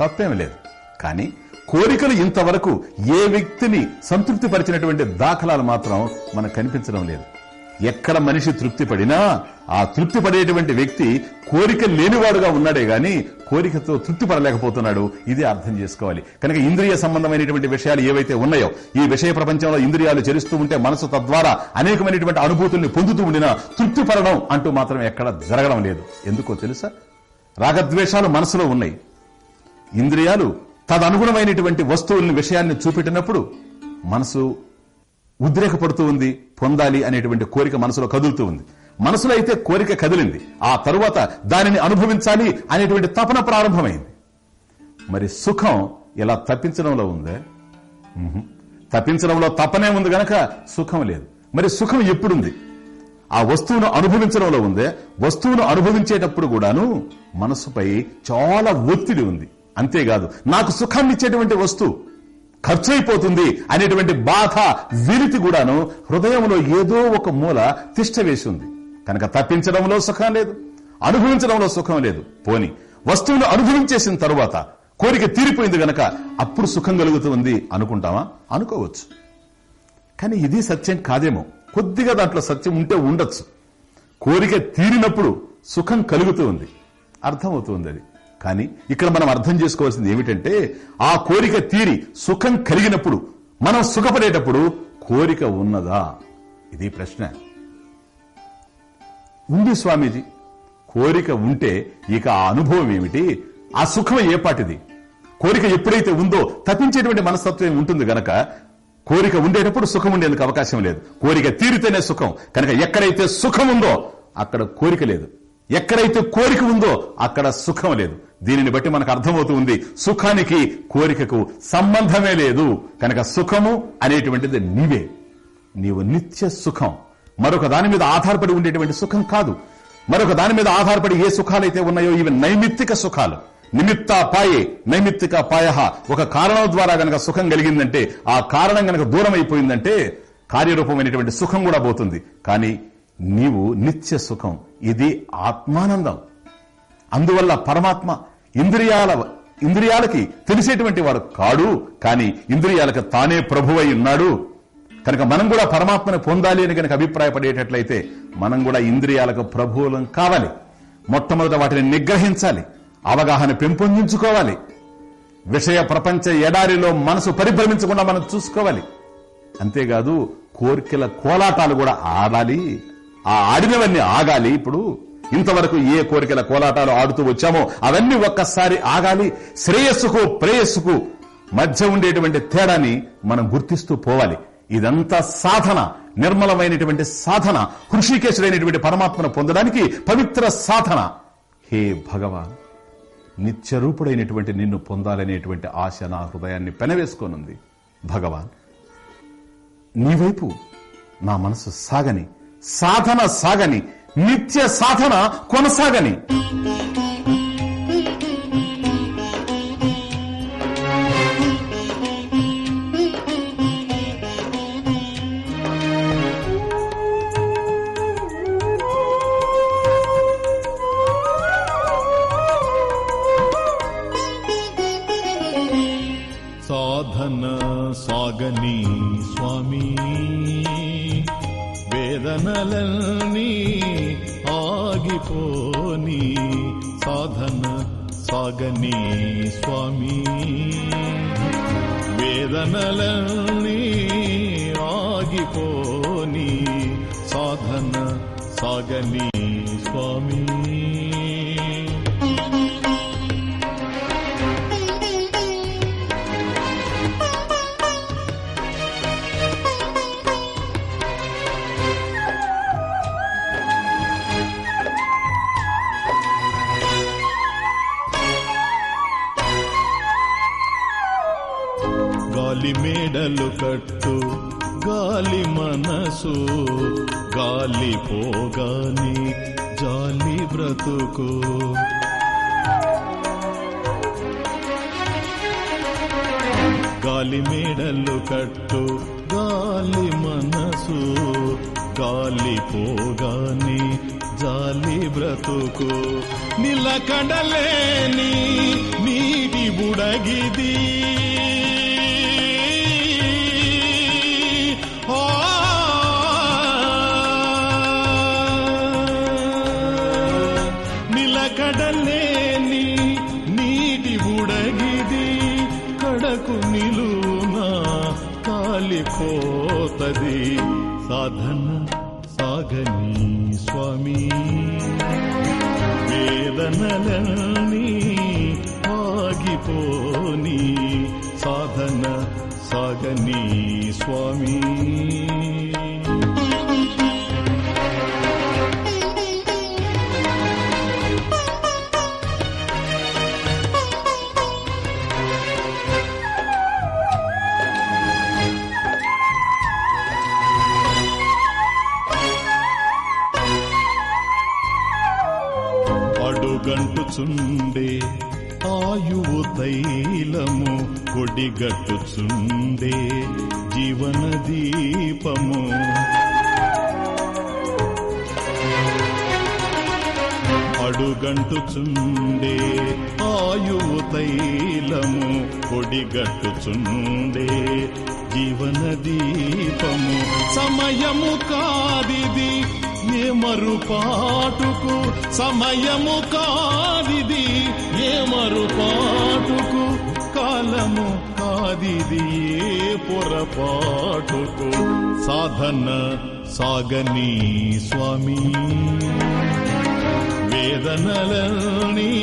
తప్పేం లేదు. కానీ కోరికలు ఇంతవరకు ఏ వ్యక్తిని సంతృప్తిపరిచినటువంటి దాఖలాలు మాత్రం మనకు కనిపించడం లేదు. ఎక్కడ మనిషి తృప్తి పడినా ఆ తృప్తి పడేటువంటి వ్యక్తి కోరిక లేనివాడుగా ఉన్నాడే గాని కోరికతో తృప్తి పడలేకపోతున్నాడు ఇది అర్థం చేసుకోవాలి. కనుక ఇంద్రియ సంబంధమైనటువంటి విషయాలు ఏవైతే ఉన్నాయో ఈ విషయ ప్రపంచంలో ఇంద్రియాలు చెరుస్తూ ఉంటే మనసు తద్వారా అనేకమైనటువంటి అనుభూతుల్ని పొందుతూ ఉండినా తృప్తి పడడం అంటూ మాత్రం ఎక్కడ జరగడం లేదు. ఎందుకో తెలుసా? రాగద్వేషాలు మనసులో ఉన్నాయి. ఇంద్రియాలు తదనుగుణమైనటువంటి వస్తువుల్ని విషయాన్ని చూపెట్టినప్పుడు మనసు ఉద్రేకపడుతూ ఉంది పొందాలి అనేటువంటి కోరిక మనసులో కదులుతూ ఉంది. మనసులో అయితే కోరిక కదిలింది. ఆ తరువాత దానిని అనుభవించాలి అనేటువంటి తపన ప్రారంభమైంది. మరి సుఖం ఇలా తప్పించడంలో ఉందే? తప్పించడంలో తపనే ఉంది గనక సుఖం లేదు. మరి సుఖం ఎప్పుడుంది? ఆ వస్తువును అనుభవించడంలో ఉందే? వస్తువును అనుభవించేటప్పుడు కూడాను మనసుపై చాలా ఒత్తిడి ఉంది. అంతేకాదు నాకు సుఖాన్ని ఇచ్చేటువంటి వస్తువు ఖర్చు అయిపోతుంది అనేటువంటి బాధ విరితి కూడాను హృదయంలో ఏదో ఒక మూల తిష్ట వేసి ఉంది. కనుక తప్పించడంలో సుఖం లేదు అనుభవించడంలో సుఖం లేదు. పోని వస్తువును అనుభవించేసిన తరువాత కోరిక తీరిపోయింది గనక అప్పుడు సుఖం కలుగుతుంది అనుకుంటామా? అనుకోవచ్చు. కానీ ఇది సత్యం కాదేమో. కొద్దిగా దాంట్లో సత్యం ఉంటే ఉండొచ్చు. కోరిక తీరినప్పుడు సుఖం కలుగుతూ ఉంది. అర్థమవుతుంది అది. కానీ ఇక్కడ మనం అర్థం చేసుకోవాల్సింది ఏమిటంటే ఆ కోరిక తీరి సుఖం కలిగినప్పుడు మనం సుఖపడేటప్పుడు కోరిక ఉన్నదా? ఇది ప్రశ్న. ఉంది స్వామీజీ. కోరిక ఉంటే ఇక ఆ అనుభవం ఏమిటి? ఆ సుఖం ఏపాటిది కోరిక ఎప్పుడైతే ఉందో తప్పించేటువంటి మనస్తత్వం ఉంటుంది గనక కోరిక ఉండేటప్పుడు సుఖం ఉండేందుకు అవకాశం లేదు. కోరిక తీరితేనే సుఖం. కనుక ఎక్కడైతే సుఖం ఉందో అక్కడ కోరిక లేదు. ఎక్కడైతే కోరిక ఉందో అక్కడ సుఖం లేదు. దీనిని బట్టి మనకు అర్థమవుతూ ఉంది సుఖానికి కోరికకు సంబంధమే లేదు. కనుక సుఖము అనేటువంటిది నీవే. నీవు నిత్య సుఖం. మరొక దాని మీద ఆధారపడి ఉండేటువంటి సుఖం కాదు. మరొక దాని మీద ఆధారపడి ఏ సుఖాలైతే ఉన్నాయో ఇవి నైమిత్తిక సుఖాలు. నిమిత్త పాయే నైమిత్తిక పాయ ఒక కారణం ద్వారా గనక సుఖం కలిగిందంటే ఆ కారణం గనక దూరం అయిపోయిందంటే కార్యరూపమైనటువంటి సుఖం కూడా పోతుంది. కానీ నీవు నిత్య సుఖం. ఇది ఆత్మానందం. అందువల్ల పరమాత్మ ఇంద్రియాల ఇంద్రియాలకి తెలిసేటువంటి వాడు కాడు కానీ ఇంద్రియాలకు తానే ప్రభువై ఉన్నాడు. కనుక మనం కూడా పరమాత్మను పొందాలి అని కనుక అభిప్రాయపడేటట్లయితే మనం కూడా ఇంద్రియాలకు ప్రభువులం కావాలి. మొట్టమొదట వాటిని నిగ్రహించాలి. అవగాహన పెంపొందించుకోవాలి. విషయ ప్రపంచ ఎడారిలో మనసు పరిభ్రమించకుండా మనం చూసుకోవాలి. అంతేకాదు కోరికల కోలాటాలు కూడా ఆడాలి. ఆ ఆడినవన్నీ ఆగాలి. ఇప్పుడు ఇంతవరకు ఏ కోరికల కోలాటాలు ఆడుతూ వచ్చామో అవన్నీ ఒక్కసారి ఆగాలి. శ్రేయస్సుకు ప్రేయస్సుకు మధ్య ఉండేటువంటి తేడాని మనం గుర్తిస్తూ పోవాలి. ఇదంతా సాధన నిర్మలమైనటువంటి సాధన హృషికేశుడైనటువంటి పరమాత్మను పొందడానికి పవిత్ర సాధన. హే భగవాన్ నిత్యరూపుడైనటువంటి నిన్ను పొందాలనేటువంటి ఆశ నా హృదయాన్ని పెనవేసుకోనుంది. భగవాన్ నీ వైపు నా మనసు సాగని సాధన సాగని నిత్య సాధన కొనసాగని. గాలి మనసు గాలి పోగాని జాలి బ్రతుకు. గాలి మేడలు కట్టు గాలి మనసు గాలి పోగాని జాలి బ్రతుకు. నిలకడలేని నీటి బుడగిది. వేదనలని ఆగిపోని సాధన సాగని స్వామీ. అడుగంటుచుండే ఆయువు తైలము కొడిగట్టుచుండే జీవన దీపము. అడుగంటుచుండే ఆయువు తైలము కొడిగట్టుచుండే జీవన దీపము. సమయము కాదిది ఏ మరుపాటుకు సమయము కాదిది. ఏ మరుపాటుకు కాలము కాదిది. ఏ పొరపాటుకు సాధన సాగని స్వామి. వేదనలని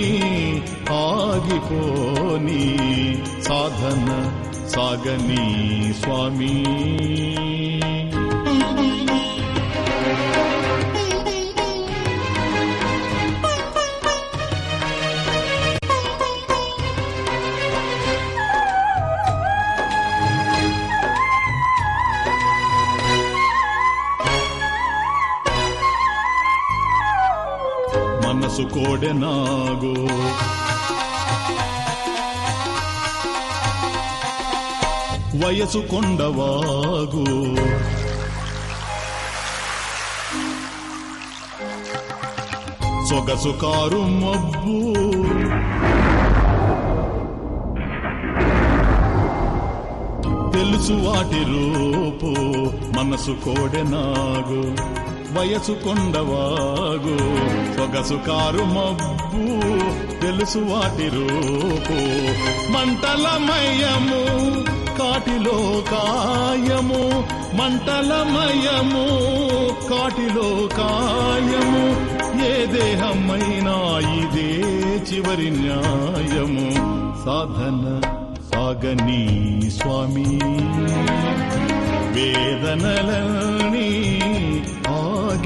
ఆగిపోని. సాధన సాగని స్వామి. మనసు కోడెనాగు వయసు కొండవాగు. సొగసు కారు మబ్బు. తెలుసు వాటి రూపు మనసు కోడెనాగు వయసు కొండవాగు సొగసు కారు మబ్బు తెలుసు వాటి రూపు. మంటలమయము కాటిలో కాయము. మంటలమయము కాటిలో కాయము. ఏ దేహమైనా ఇదే చివరి న్యాయము. సాధన సాగని స్వామి. వేదనలనీ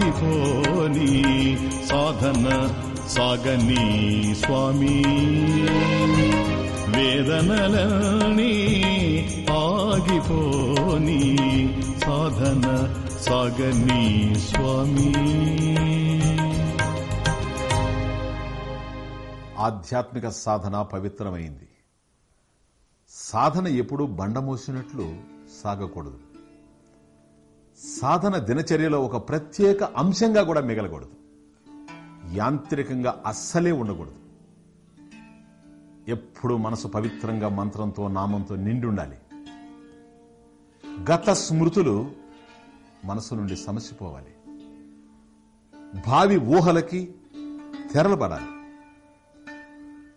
ఆగిపోని సాధన సాగని స్వామి. వేదనలని ఆగిపోని సాధన సాగని స్వామి. ఆధ్యాత్మిక సాధన పవిత్రమైంది. సాధన ఎప్పుడూ బండమోసినట్లు సాగకూడదు. సాధన దినచర్యలో ఒక ప్రత్యేక అంశంగా కూడా మిగలకూడదు. యాంత్రికంగా అస్సలే ఉండకూడదు. ఎప్పుడు మనసు పవిత్రంగా మంత్రంతో నామంతో నిండి ఉండాలి గత స్మృతులు మనసు నుండి సమసిపోవాలి. భావి ఊహలకి తెరలబడాలి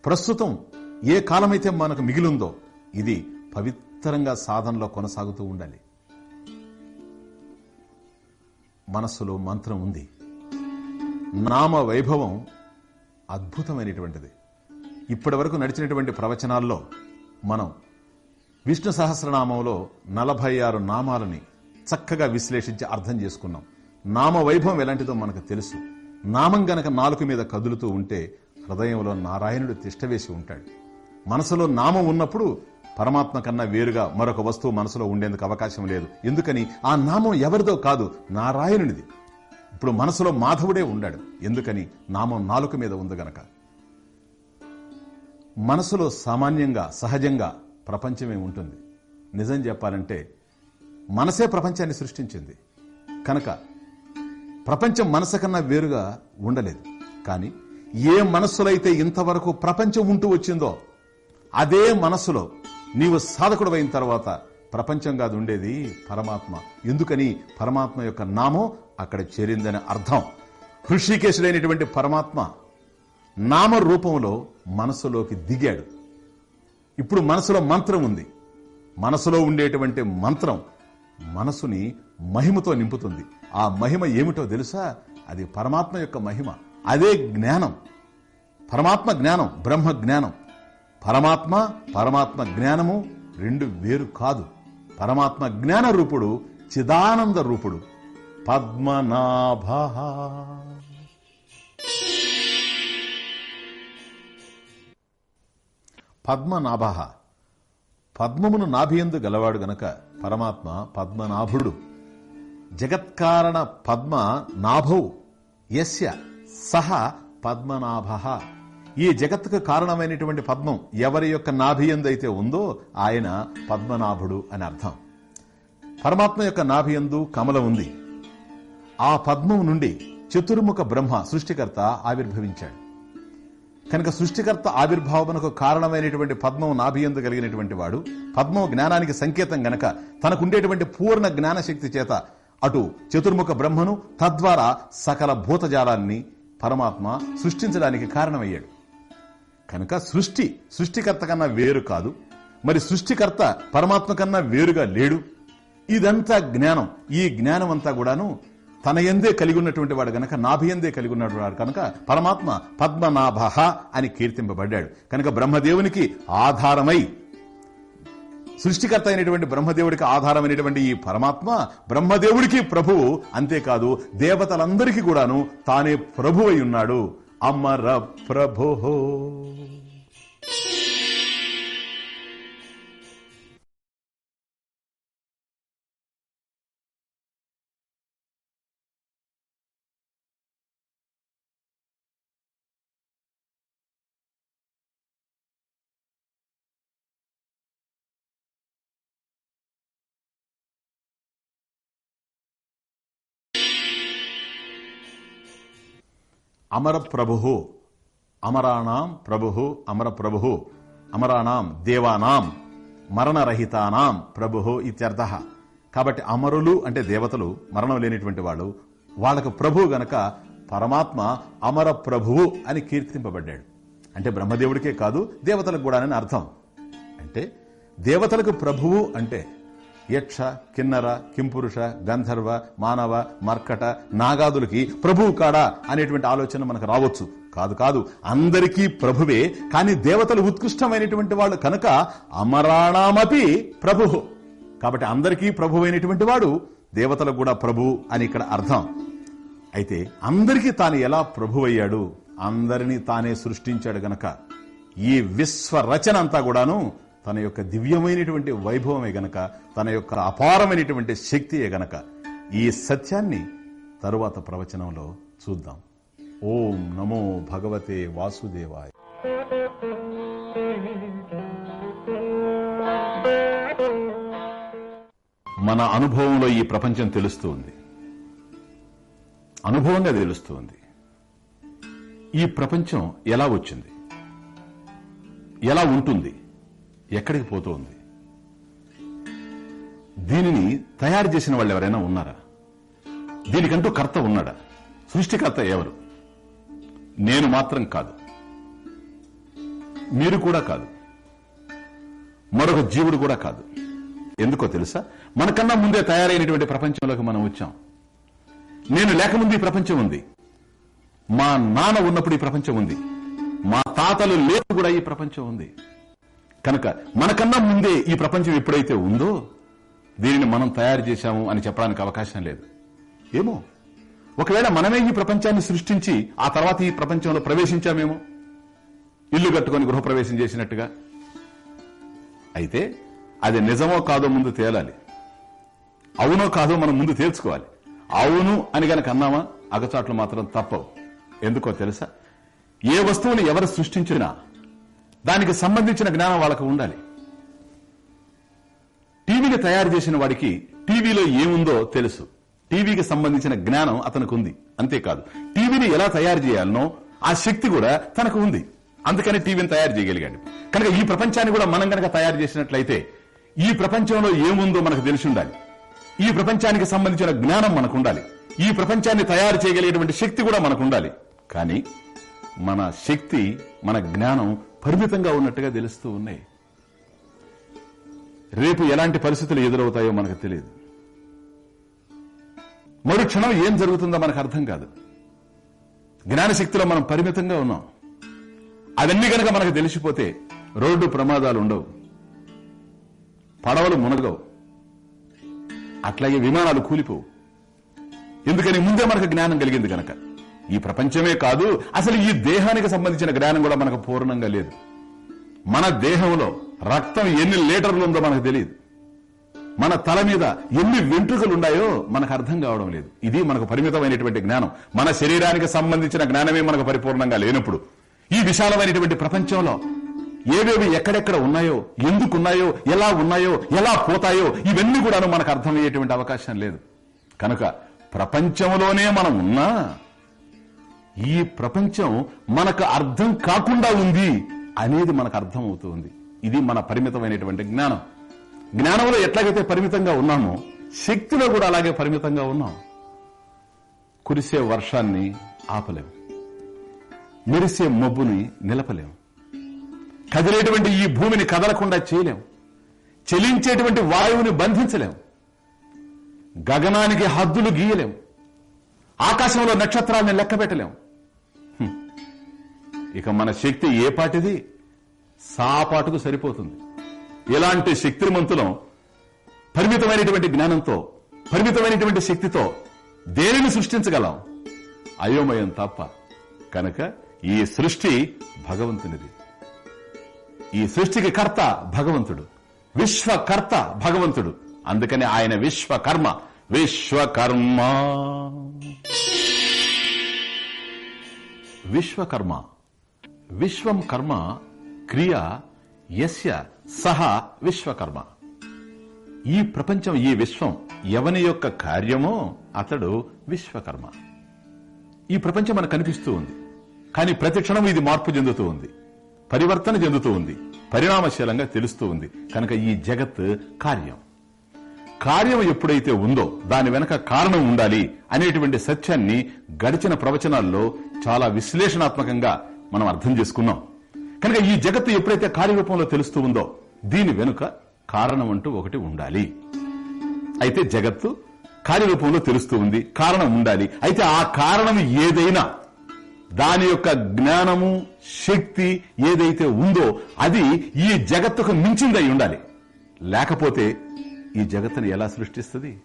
ప్రస్తుతం ఏ కాలమైతే మనకు మిగిలిందో ఇది పవిత్రంగా సాధనలో కొనసాగుతూ ఉండాలి. మనస్సులో మంత్రం ఉంది. నామ వైభవం అద్భుతమైనటువంటిది. ఇప్పటి వరకు నడిచినటువంటి ప్రవచనాల్లో మనం విష్ణు సహస్రనామంలో నలభై ఆరు నామాలని చక్కగా విశ్లేషించి అర్థం చేసుకున్నాం. నామ వైభవం ఎలాంటిదో మనకు తెలుసు. నామం గనక నాలుక మీద కదులుతూ ఉంటే హృదయంలో నారాయణుడు తిష్టవేసి ఉంటాడు. మనసులో నామం ఉన్నప్పుడు పరమాత్మ కన్నా వేరుగా మరొక వస్తువు మనసులో ఉండేందుకు అవకాశం లేదు. ఎందుకని? ఆ నామం ఎవరిదో కాదు నారాయణునిది. ఇప్పుడు మనసులో మాధవుడే ఉండాడు ఎందుకని? నామం నాలుక మీద ఉంది గనక. మనసులో సామాన్యంగా సహజంగా ప్రపంచమే ఉంటుంది. నిజం చెప్పాలంటే మనసే ప్రపంచాన్ని సృష్టించింది. కనుక ప్రపంచం మనసు కన్నా వేరుగా ఉండలేదు. కానీ ఏ మనస్సులో అయితే ఇంతవరకు ప్రపంచం ఉంటూ వచ్చిందో అదే మనస్సులో నీవు సాధకుడు అయిన తర్వాత ప్రపంచం కాదు ఉండేది పరమాత్మ. ఎందుకని? పరమాత్మ యొక్క నామం అక్కడ చేరిందని అర్థం. హృషికేశుడైనటువంటి పరమాత్మ నామ రూపంలో మనసులోకి దిగాడు. ఇప్పుడు మనసులో మంత్రం ఉంది. మనసులో ఉండేటువంటి మంత్రం మనసుని మహిమతో నింపుతుంది. ఆ మహిమ ఏమిటో తెలుసా? అది పరమాత్మ యొక్క మహిమ. అదే జ్ఞానం. పరమాత్మ జ్ఞానం బ్రహ్మ జ్ఞానం. పరమాత్మ పరమాత్మ జ్ఞానము రెండు వేరు కాదు. పరమాత్మ జ్ఞాన రూపుడు చిదానంద రూపుడు. పద్మనాభ. పద్మనాభ. పద్మమును నాభియందు గలవాడు గనక పరమాత్మ పద్మనాభుడు. జగత్కారణ పద్మ నాభౌ. యస్య సహ పద్మనాభ. ఈ జగత్తుకు కారణమైనటువంటి పద్మం ఎవరి యొక్క నాభియందైతే ఉందో ఆయన పద్మనాభుడు అని అర్థం. పరమాత్మ యొక్క నాభియందు కమల ఉంది. ఆ పద్మం నుండి చతుర్ముఖ బ్రహ్మ సృష్టికర్త ఆవిర్భవించాడు. కనుక సృష్టికర్త ఆవిర్భావమునకు కారణమైనటువంటి పద్మం నాభియందు కలిగినటువంటి వాడు పద్మం జ్ఞానానికి సంకేతం గనక తనకుండేటువంటి పూర్ణ జ్ఞానశక్తి చేత అటు చతుర్ముఖ బ్రహ్మను తద్వారా సకల భూతజాలాన్ని పరమాత్మ సృష్టించడానికి కారణమయ్యాడు. కనుక సృష్టి సృష్టికర్త కన్నా వేరు కాదు. మరి సృష్టికర్త పరమాత్మ కన్నా వేరుగా లేడు. ఇదంతా జ్ఞానం. ఈ జ్ఞానం అంతా కూడాను తన ఎందే కలిగి ఉన్నటువంటి వాడు గనక నాభియందే కలిగి ఉన్నటువంటి వాడు కనుక పరమాత్మ పద్మనాభ అని కీర్తింపబడ్డాడు. కనుక బ్రహ్మదేవునికి ఆధారమై సృష్టికర్త అయినటువంటి బ్రహ్మదేవుడికి ఆధారమైనటువంటి ఈ పరమాత్మ బ్రహ్మదేవుడికి ప్రభువు. అంతేకాదు దేవతలందరికీ కూడాను తానే ప్రభువై ఉన్నాడు. అమర ప్రభు. అమర ప్రభు అమరాణం ప్రభు అమర ప్రభు అమరాణం దేవానాం మరణరహితానాం ప్రభు ఇత్యర్థ. కాబట్టి అమరులు అంటే దేవతలు మరణం లేనిటువంటి వాళ్ళు వాళ్ళకు ప్రభు గనక పరమాత్మ అమర ప్రభువు అని కీర్తింపబడ్డాడు. అంటే బ్రహ్మదేవుడికే కాదు దేవతలకు కూడా అని అర్థం. అంటే దేవతలకు ప్రభువు అంటే యక్ష కిన్నర కింపురుష గంధర్వ మానవ మర్కట నాగాదులకి ప్రభువు కాడా అనేటువంటి ఆలోచన మనకు రావచ్చు. కాదు కాదు. అందరికీ ప్రభువే కానీ దేవతలు ఉత్కృష్టమైనటువంటి వాళ్ళు కనుక అమరాణామపి ప్రభు. కాబట్టి అందరికీ ప్రభు అయినటువంటి వాడు దేవతలకు కూడా ప్రభు అని ఇక్కడ అర్థం. అయితే అందరికీ తాను ఎలా ప్రభు అయ్యాడు అందరినీ తానే సృష్టించాడు గనక. ఈ విశ్వ రచన అంతా కూడాను తన యొక్క దివ్యమైనటువంటి వైభవమే గనక తన యొక్క అపారమైనటువంటి శక్తియే గనక ఈ సత్యాన్ని తరువాత ప్రవచనంలో చూద్దాం. ఓం నమో భగవతే వాసుదేవాయ. మన అనుభవంలో ఈ ప్రపంచం తెలుస్తూ ఉంది అనుభవంగా తెలుస్తూ ఉంది ఈ ప్రపంచం ఎలా వచ్చింది? ఎలా ఉంటుంది? ఎక్కడికి పోతూ ఉంది దీనిని తయారు చేసిన వాళ్ళు ఎవరైనా ఉన్నారా? దీనికంటూ కర్త ఉన్నాడా? సృష్టికర్త ఎవరు? నేను మాత్రం కాదు. మీరు కూడా కాదు. మరొక జీవుడు కూడా కాదు. ఎందుకో తెలుసా? మనకన్నా ముందే తయారైనటువంటి ప్రపంచంలోకి మనం వచ్చాం. నేను లేకముందు ఈ ప్రపంచం ఉంది. మా నాన్న ఉన్నప్పుడు ఈ ప్రపంచం ఉంది. మా తాతలు లేదు కూడా ఈ ప్రపంచం ఉంది. కనుక మనకన్నా ముందే ఈ ప్రపంచం ఎప్పుడైతే ఉందో దీనిని మనం తయారు చేశాము అని చెప్పడానికి అవకాశం లేదు. ఏమో? ఒకవేళ మనమే ఈ ప్రపంచాన్ని సృష్టించి ఆ తర్వాత ఈ ప్రపంచంలో ప్రవేశించామేమో? ఇల్లు కట్టుకొని గృహప్రవేశం చేసినట్టుగా? అయితే అది నిజమో కాదో ముందు తేలాలి. అవునో కాదో మనం ముందు తేల్చుకోవాలి. అవును అని గనక అన్నామా అగచాట్లు మాత్రం తప్పవు. ఎందుకో తెలుసా? ఏ వస్తువుని ఎవరు సృష్టించినా దానికి సంబంధించిన జ్ఞానం వాళ్ళకు ఉండాలి. టీవీని తయారు చేసిన వాడికి టీవీలో ఏముందో తెలుసు. టీవీకి సంబంధించిన జ్ఞానం అతనికి ఉంది అంతేకాదు టీవీని ఎలా తయారు చేయాలనో ఆ శక్తి కూడా తనకు ఉంది. అందుకని టీవీని తయారు చేయగలిగాడు. కనుక ఈ ప్రపంచాన్ని కూడా మనం కనుక తయారు చేసినట్లయితే ఈ ప్రపంచంలో ఏముందో మనకు తెలిసి ఉండాలి ఈ ప్రపంచానికి సంబంధించిన జ్ఞానం మనకు ఉండాలి ఈ ప్రపంచాన్ని తయారు చేయగలిగేటువంటి శక్తి కూడా మనకు ఉండాలి కానీ మన శక్తి మన జ్ఞానం పరిమితంగా ఉన్నట్టుగా తెలుస్తూ ఉన్నాయి. రేపు ఎలాంటి పరిస్థితులు ఎదురవుతాయో మనకు తెలియదు. మరుక్షణం ఏం జరుగుతుందో మనకు అర్థం కాదు. జ్ఞానశక్తిలో మనం పరిమితంగా ఉన్నాం. అవన్నీ కనుక మనకు తెలిసిపోతే రోడ్డు ప్రమాదాలు ఉండవు. పడవలు మునగవు. అట్లాగే విమానాలు కూలిపోవు. ఎందుకని ముందే మనకు జ్ఞానం కలిగింది గనక. ఈ ప్రపంచమే కాదు అసలు ఈ దేహానికి సంబంధించిన జ్ఞానం కూడా మనకు పూర్ణంగా లేదు. మన దేహంలో రక్తం ఎన్ని లీటర్లు ఉందో మనకు తెలియదు. మన తల మీద ఎన్ని వెంట్రుకలు ఉన్నాయో మనకు అర్థం కావడం లేదు. ఇది మనకు పరిమితమైనటువంటి జ్ఞానం. మన శరీరానికి సంబంధించిన జ్ఞానమే మనకు పరిపూర్ణంగా లేనప్పుడు ఈ విశాలమైనటువంటి ప్రపంచంలో ఏవేవి ఎక్కడెక్కడ ఉన్నాయో ఎందుకున్నాయో ఎలా ఉన్నాయో ఎలా పోతాయో ఇవన్నీ కూడాను మనకు అర్థమయ్యేటువంటి అవకాశం లేదు. కనుక ప్రపంచంలోనే మనం ఉన్నా ఈ ప్రపంచం మనకు అర్థం కాకుండా ఉంది అనేది మనకు అర్థం అవుతుంది ఇది మన పరిమితమైనటువంటి జ్ఞానం. జ్ఞానంలో ఎట్లాగైతే పరిమితంగా ఉన్నామో శక్తిలో కూడా అలాగే పరిమితంగా ఉన్నాం. కురిసే వర్షాన్ని ఆపలేము. మెరిసే మబ్బుని నిలపలేము. కదిలేటువంటి ఈ భూమిని కదలకుండా చేయలేం చెలించేటువంటి వాయువుని బంధించలేము. గగనానికి హద్దులు గీయలేము. ఆకాశంలో నక్షత్రాలను లెక్క పెట్టలేము ఇక మన శక్తి ఏ పాటిది? సాపాటుకు సరిపోతుంది. ఇలాంటి శక్తిమంతులం పరిమితమైనటువంటి జ్ఞానంతో పరిమితమైనటువంటి శక్తితో దేనిని సృష్టించగలం? అయోమయం తప్ప. కనుక ఈ సృష్టి భగవంతునిది. ఈ సృష్టికి కర్త భగవంతుడు. విశ్వకర్త భగవంతుడు. అందుకని ఆయన విశ్వకర్మ. విశ్వకర్మ. విశ్వకర్మ. విశ్వం కర్మ క్రియ యస్య సహ విశ్వకర్మ. ఈ ప్రపంచం ఈ విశ్వం ఎవని యొక్క కార్యమో అతడు విశ్వకర్మ. ఈ ప్రపంచం మనకు కనిపిస్తూ ఉంది. కానీ ప్రతి క్షణం ఇది మార్పు చెందుతూ ఉంది. పరివర్తన చెందుతూ ఉంది. పరిణామశీలంగా తెలుస్తూ ఉంది. కనుక ఈ జగత్ కార్యం. కార్యం ఎప్పుడైతే ఉందో దాని వెనక కారణం ఉండాలి అనేటువంటి సత్యాన్ని గడిచిన ప్రవచనాల్లో చాలా విశ్లేషణాత్మకంగా మనం అర్థం చేసుకున్నాం. కనుక ఈ జగత్తు ఎప్పుడైతే కార్యరూపంలో తెలుస్తూ ఉందో దీని వెనుక కారణం అంటూ ఒకటి ఉండాలి. అయితే జగత్తు కార్యరూపంలో తెలుస్తూ ఉంది కారణం ఉండాలి. అయితే ఆ కారణం ఏదైనా దాని యొక్క జ్ఞానము శక్తి ఏదైతే ఉందో అది ఈ జగత్తుకు మించిందై ఉండాలి. లేకపోతే ఈ జగత్తుని ఎలా సృష్టిస్తుంది?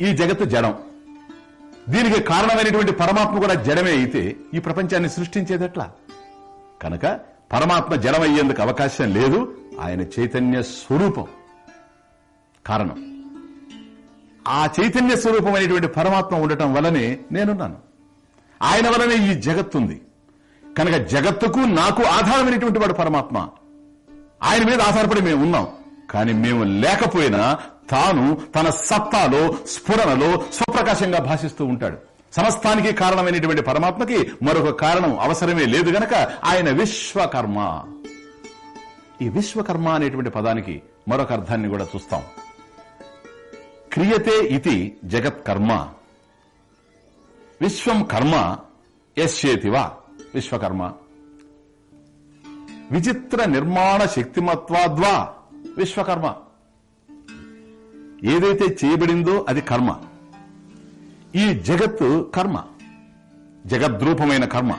ఈ జగత్తు జడం. దీనికి కారణమైనటువంటి పరమాత్మ కూడా జడమే అయితే ఈ ప్రపంచాన్ని సృష్టించేదట్లా? కనుక పరమాత్మ జడమయ్యేందుకు అవకాశం లేదు ఆయన చైతన్య స్వరూపం. కారణం. ఆ చైతన్య స్వరూపమైనటువంటి పరమాత్మ ఉండటం వలనే నేనున్నాను. ఆయన వలనే ఈ జగత్తుంది. కనుక జగత్తుకు నాకు ఆధారమైనటువంటి వాడు పరమాత్మ. ఆయన మీద ఆధారపడి మేము ఉన్నాం. కానీ మేము లేకపోయినా తాను తన సత్తాలో స్ఫురణలో స్వప్రకాశంగా భాషిస్తూ ఉంటాడు. సమస్తానికి కారణమైనటువంటి పరమాత్మకి మరొక కారణం అవసరమే లేదు గనక ఆయన విశ్వకర్మ. ఈ విశ్వకర్మ అనేటువంటి పదానికి మరొక అర్థాన్ని కూడా చూస్తాం. క్రియతే ఇది జగత్కర్మ విశ్వం కర్మ యశ్యేతివా విశ్వకర్మ. విచిత్ర నిర్మాణ శక్తిమత్వాద్వా విశ్వకర్మ. ఏదైతే చేయబడిందో అది కర్మ. ఈ జగత్తు కర్మ. జగద్రూపమైన కర్మ.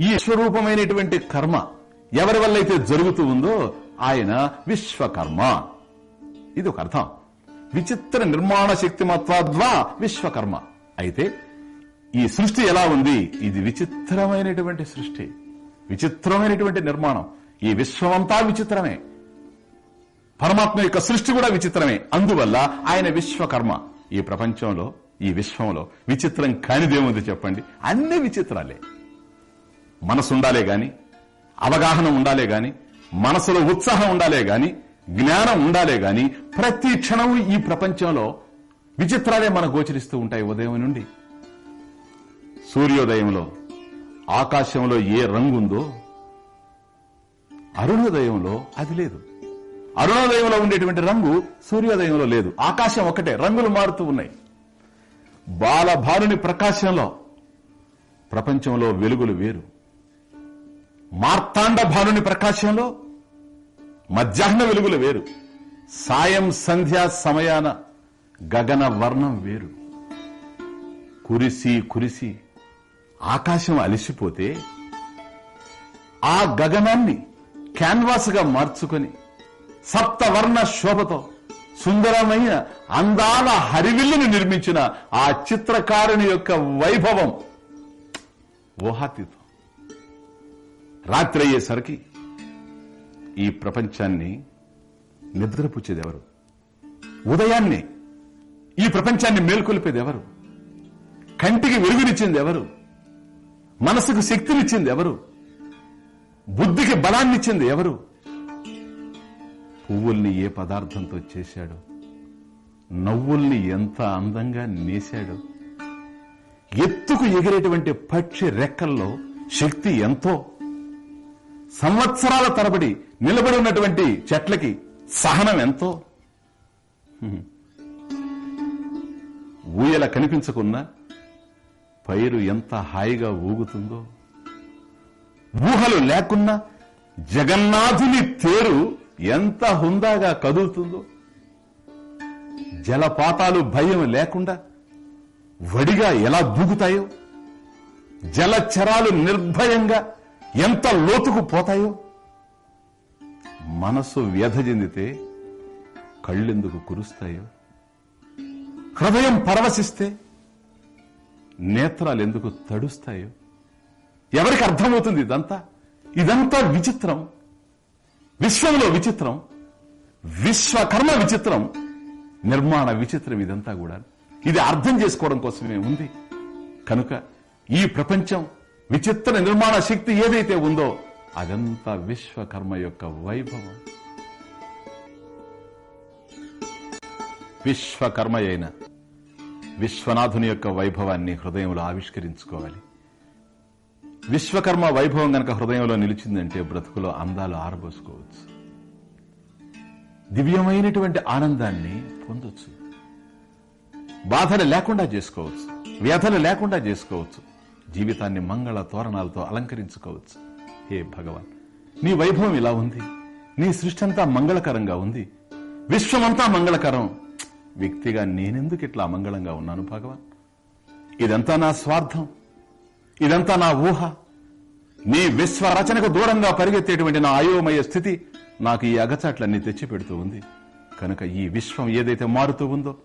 ఈ విశ్వరూపమైనటువంటి కర్మ ఎవరి వల్ల అయితే జరుగుతూ ఉందో ఆయన విశ్వకర్మ. ఇది ఒక అర్థం. విచిత్ర నిర్మాణ శక్తిమత్వాద్వా విశ్వకర్మ. అయితే ఈ సృష్టి ఎలా ఉంది? ఇది విచిత్రమైనటువంటి సృష్టి. విచిత్రమైనటువంటి నిర్మాణం. ఈ విశ్వమంతా విచిత్రమే. పరమాత్మ యొక్క సృష్టి కూడా విచిత్రమే. అందువల్ల ఆయన విశ్వకర్మ. ఈ ప్రపంచంలో ఈ విశ్వంలో విచిత్రం కానిదేముంది చెప్పండి. అన్ని విచిత్రాలే. మనసు ఉండాలే గాని అవగాహన ఉండాలే గాని మనసులో ఉత్సాహం ఉండాలే గాని జ్ఞానం ఉండాలే గాని ప్రతి క్షణం ఈ ప్రపంచంలో విచిత్రాలే మనకు గోచరిస్తూ ఉంటాయి ఉదయం నుండి. సూర్యోదయంలో ఆకాశంలో ఏ రంగు ఉందో అరుణోదయంలో అది లేదు. అరుణోదయంలో ఉండేటువంటి రంగు సూర్యోదయంలో లేదు. ఆకాశం ఒకటే రంగులు మారుతూ ఉన్నాయి. బాలభారుని ప్రకాశంలో ప్రపంచంలో వెలుగులు వేరు. మార్తాండ భానుని ప్రకాశంలో మధ్యాహ్న వెలుగులు వేరు. సాయం సంధ్యా సమయాన గగన వర్ణం వేరు. కురిసి కురిసి ఆకాశం అలిసిపోతే ఆ గగనాన్ని క్యాన్వాస్గా మార్చుకొని సప్తవర్ణ శోభతో సుందరమైన అందాల హరివిల్లుని నిర్మించిన ఆ చిత్రకారుని యొక్క వైభవం ఊహాతీతం. రాత్రి అయ్యేసరికి ఈ ప్రపంచాన్ని నిద్రపుచ్చేది ఎవరు ఉదయాన్నే ఈ ప్రపంచాన్ని మేల్కొల్పేది ఎవరు కంటికి వెలుగునిచ్చింది ఎవరు మనసుకు శక్తినిచ్చింది ఎవరు బుద్ధికి బలాన్నిచ్చింది ఎవరు పువ్వుల్ని ఏ పదార్థంతో చేశాడో? నవ్వుల్ని ఎంత అందంగా నేశాడు? ఎత్తుకు ఎగిరేటువంటి పక్షి రెక్కల్లో శక్తి ఎంతో? సంవత్సరాల తరబడి నిలబడి ఉన్నటువంటి చెట్లకి సహనం ఎంతో? ఊయల కనిపించకున్నా పైరు ఎంత హాయిగా ఊగుతుందో? ఊహలు లేకున్నా జగన్నాథుని తేరు ఎంత హుందాగా కదులుతుందో. జలపాతాలు భయం లేకుండా వడిగా ఎలా దూకుతాయో జలచరాలు నిర్భయంగా ఎంత లోతుకు పోతాయో. మనసు వ్యధ చెందితే కళ్ళెందుకు కురుస్తాయో. హృదయం పరవశిస్తే నేత్రాలు ఎందుకు తడుస్తాయో. ఎవరికి అర్థమవుతుంది ఇదంతా? ఇదంతా విచిత్రం. విశ్వంలో విచిత్రం విశ్వకర్మ విచిత్రం నిర్మాణ విచిత్రం ఇదంతా కూడా. ఇది అర్థం చేసుకోవడం కోసమే ఉంది. కనుక ఈ ప్రపంచం విచిత్ర నిర్మాణ శక్తి ఏదైతే ఉందో అదంతా విశ్వకర్మ యొక్క వైభవం. విశ్వకర్మ అయిన విశ్వనాథుని యొక్క వైభవాన్ని హృదయంలో ఆవిష్కరించుకోవాలి. విశ్వకర్మ వైభవం గనక హృదయంలో నిలిచిందంటే బ్రతుకులో అందాలు ఆరబోసుకోవచ్చు. దివ్యమైనటువంటి ఆనందాన్ని పొందొచ్చు. బాధలు లేకుండా చేసుకోవచ్చు. వ్యధలు లేకుండా చేసుకోవచ్చు. జీవితాన్ని మంగళ తోరణాలతో అలంకరించుకోవచ్చు. హే భగవాన్ నీ వైభవం ఇలా ఉంది. నీ సృష్టి అంతా మంగళకరంగా ఉంది. విశ్వమంతా మంగళకరం. వ్యక్తిగా నేనెందుకు ఇట్లా అమంగళంగా ఉన్నాను భగవాన్? ఇదంతా నా స్వార్థం. ఇదంతా నా ఊహ. నీ విశ్వ రచనకు దూరంగా పరిగెత్తేటువంటి నా అయోమయ స్థితి నాకు ఈ అగచాట్లన్నీ తెచ్చిపెడుతూ ఉంది. కనుక ఈ విశ్వం ఏదైతే మారుతూ ఉందో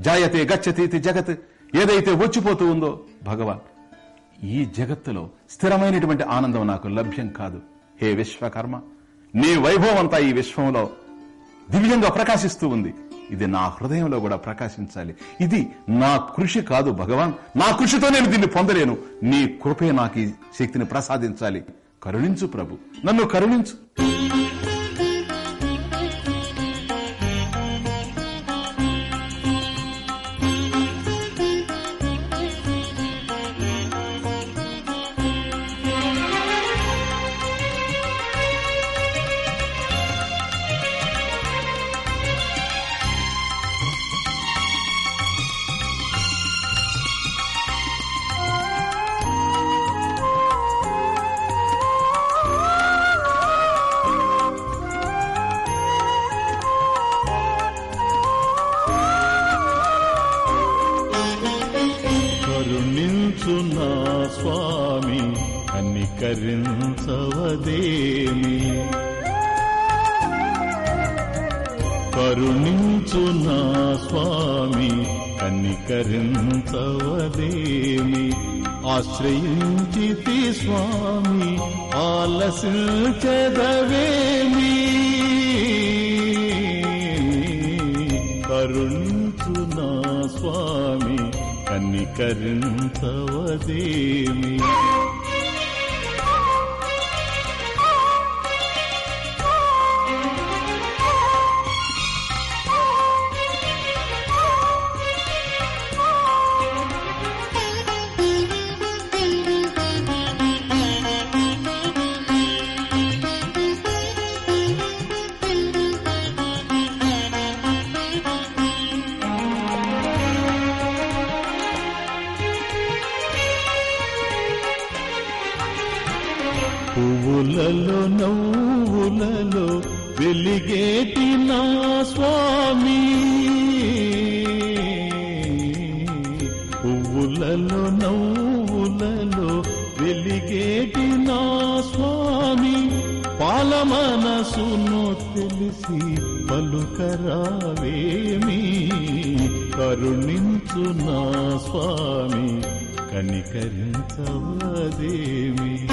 జాయతే గచ్చతీతి జగత్ ఏదైతే వచ్చిపోతూ ఉందో భగవాన్ ఈ జగత్తులో స్థిరమైనటువంటి ఆనందం నాకు లభ్యం కాదు. హే విశ్వకర్మ నీ వైభవం అంతా ఈ విశ్వంలో దివ్యంగా ప్రకాశిస్తూ ఉంది. ఇది నా హృదయంలో కూడా ప్రకాశించాలి. ఇది నా కృషి కాదు భగవాన్. నా కృషితో నేను దీన్ని పొందలేను. నీ కృపే నాకు ఈ శక్తిని ప్రసాదించాలి. కరుణించు ప్రభు. నన్ను కరుణించు. కరుణించు నా స్వామి పాల మనసును తెలిసి పలుకరావేమి? కరుణించు నా స్వామి కనికరించవదేమి?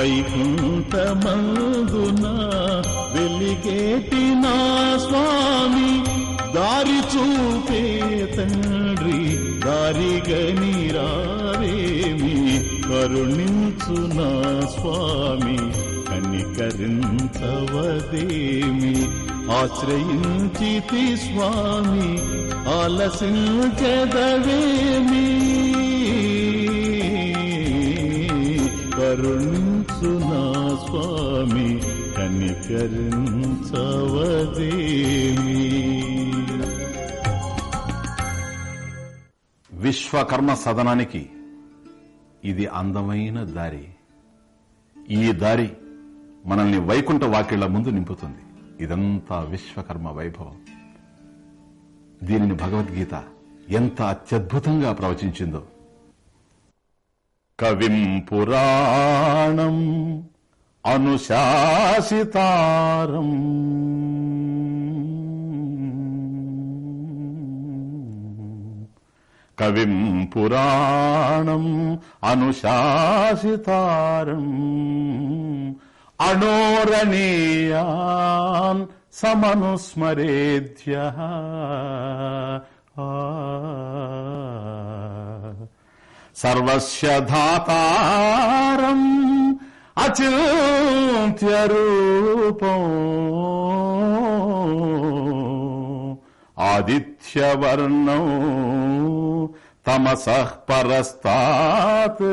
వైకుంఠమందున వెలిగేటి నా స్వామి దారి చూపే తండ్రి దారిగని రావేమి? కరుణించు నా స్వామి కనికరించవదేమి? ఆశ్రయించితి స్వామి ఆలసించదవేమి? కరుణించు స్వామి కనికరించవదేమి. విశ్వకర్మ సదనానికి ఇది అందమైన దారి. ఈ దారి మనల్ని వైకుంఠ వాకిళ్ళ ముందు నింపుతుంది. ఇదంతా విశ్వకర్మ వైభవం. దీనిని భగవద్గీత ఎంత అత్యద్భుతంగా ప్రవచించిందో. కవిం పురాణం అనుశాసితారం. కవిం పురాణం అనుశాసితారం. అణోరణీయాన్ సమనుస్మరేద్య. సర్వస్య ధాతారం అచింత్యరూపం ఆదిత్యవర్ణం తమసః పరస్తాత్.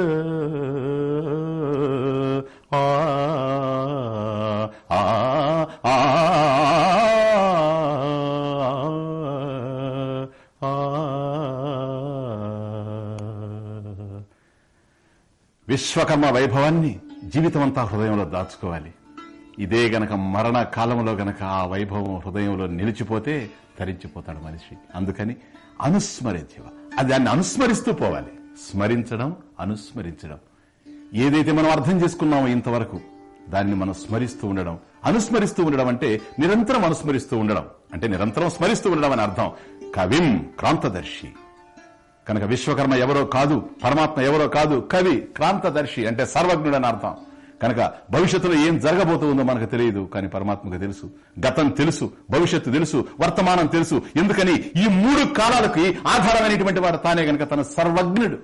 ఆ. విశ్వకర్మ వైభవాన్ని జీవితమంతా హృదయంలో దాచుకోవాలి. ఇదే గనక మరణ కాలంలో గనక ఆ వైభవం హృదయంలో నిలిచిపోతే తరించిపోతాడు మనిషి. అందుకని అనుస్మరించేవ అది దాన్ని అనుస్మరిస్తూ పోవాలి. స్మరించడం అనుస్మరించడం. ఏదైతే మనం అర్థం చేసుకున్నామో ఇంతవరకు దాన్ని మనం స్మరిస్తూ ఉండడం. అనుస్మరిస్తూ ఉండడం అంటే నిరంతరం అనుస్మరిస్తూ ఉండడం. అంటే నిరంతరం స్మరిస్తూ ఉండడం అని అర్థం. కవిం క్రాంతదర్శి. కనుక విశ్వకర్మ ఎవరో కాదు పరమాత్మ ఎవరో కాదు కవి క్రాంతదర్శి అంటే సర్వజ్ఞుడు అని అర్థం. కనుక భవిష్యత్తులో ఏం జరగబోతుందో మనకు తెలియదు కానీ పరమాత్మకు తెలుసు. గతం తెలుసు భవిష్యత్తు తెలుసు వర్తమానం తెలుసు. ఎందుకని ఈ మూడు కాలాలకి ఆధారమైనటువంటి వాడు తానే గనక తన సర్వజ్ఞుడు.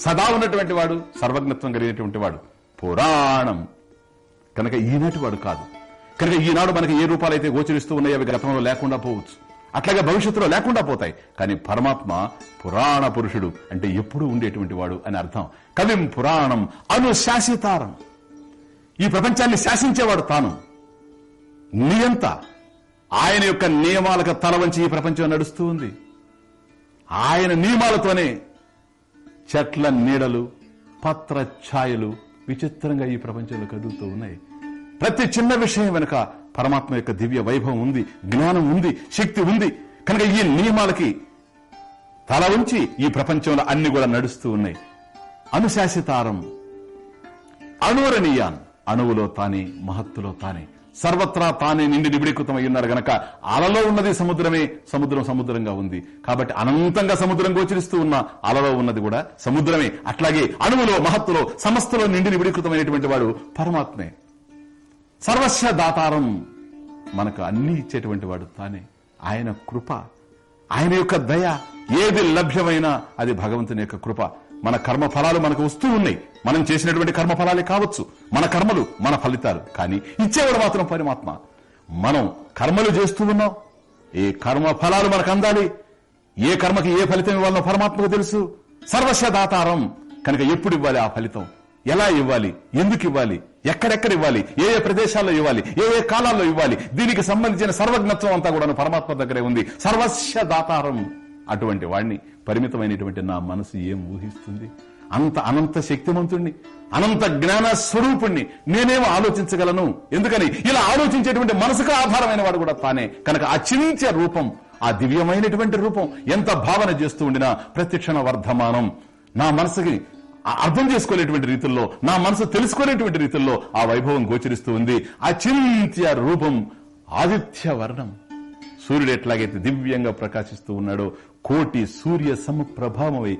సదా ఉన్నటువంటి వాడు సర్వజ్ఞత్వం కలిగినటువంటి వాడు. పురాణం. కనుక ఈనాటి వాడు కాదు. కనుక ఈనాడు మనకి ఏ రూపాలైతే గోచరిస్తూ ఉన్నాయో అవి గతంలో లేకుండా పోవచ్చు. అట్లాగే భవిష్యత్తులో లేకుండా పోతాయి. కానీ పరమాత్మ పురాణ పురుషుడు అంటే ఎప్పుడూ ఉండేటువంటి వాడు అని అర్థం. కవిం పురాణం అనుశాసితారం. ఈ ప్రపంచాన్ని శాసించేవాడు తాను. నియంత ఆయన యొక్క నియమాలకు తల వంచి ఈ ప్రపంచం నడుస్తూ ఉంది. ఆయన నియమాలతోనే చెట్ల నీడలు పత్ర ఛాయలు విచిత్రంగా ఈ ప్రపంచంలో కదులుతూ ఉన్నాయి. ప్రతి చిన్న విషయం వెనుక పరమాత్మ యొక్క దివ్య వైభవం ఉంది జ్ఞానం ఉంది శక్తి ఉంది. కనుక ఈ నియమాలకి తల ఉంచి ఈ ప్రపంచంలో అన్ని కూడా నడుస్తూ ఉన్నాయి. అనుశాసితారం అణువరణీయాన్ అణువులో తానే మహత్తులో తానే. సర్వత్రా తానే నిండి నిబిడీకృతమై ఉన్నారు గనక అలలో ఉన్నది సముద్రమే సముద్రం సముద్రంగా ఉంది. కాబట్టి అనంతంగా సముద్రం గోచరిస్తూ ఉన్న అలలో ఉన్నది కూడా సముద్రమే. అట్లాగే అణువులో మహత్తులో సమస్తలో నిండి నిబిడీకృతమైనటువంటి వాడు పరమాత్మే. సర్వస్వ దాతారం. మనకు అన్ని ఇచ్చేటువంటి వాడు తానే. ఆయన కృప ఆయన యొక్క దయ ఏది లభ్యమైనా అది భగవంతుని యొక్క కృప. మన కర్మ ఫలాలు మనకు వస్తూ ఉన్నాయి. మనం చేసినటువంటి కర్మ ఫలాలే కావచ్చు. మన కర్మలు మన ఫలితాలు. కానీ ఇచ్చేవాడు మాత్రం పరమాత్మ. మనం కర్మలు చేస్తూ ఉన్నాం. ఏ కర్మ ఫలాలు మనకు అందాలి? ఏ కర్మకి ఏ ఫలితం ఇవ్వాలనో పరమాత్మకు తెలుసు. సర్వస్వ దాతారం. కనుక ఎప్పుడు ఇవ్వాలి ఆ ఫలితం? ఎలా ఇవ్వాలి? ఎందుకు ఇవ్వాలి? ఎక్కడెక్కడ ఇవ్వాలి? ఏ ఏ ప్రదేశాల్లో ఇవ్వాలి? ఏ ఏ కాలాల్లో ఇవ్వాలి? దీనికి సంబంధించిన సర్వజ్ఞత్వం అంతా కూడా పరమాత్మ దగ్గరే ఉంది. సర్వస్వ దాతారం. అటువంటి వాడిని పరిమితమైనటువంటి నా మనసు ఏం ఊహిస్తుంది? అంత అనంత శక్తివంతుణ్ణి అనంత జ్ఞాన స్వరూపుణ్ణి నేనేమో ఆలోచించగలను? ఎందుకని? ఇలా ఆలోచించేటువంటి మనసుకు ఆధారమైన వాడు కూడా తానే. కనుక అచింత్య రూపం ఆ దివ్యమైనటువంటి రూపం ఎంత భావన చేస్తూ ఉండినా ప్రత్యక్షణ వర్ధమానం నా మనసుకి అర్థం చేసుకోలేటువంటి రీతుల్లో నా మనసు తెలుసుకోలేటువంటి రీతుల్లో ఆ వైభవం గోచరిస్తూ ఉంది. అచింత్య రూపం ఆదిత్య వర్ణం. సూర్యుడు ఎట్లాగైతే దివ్యంగా ప్రకాశిస్తూ ఉన్నాడో కోటి సూర్య సమప్రభావమై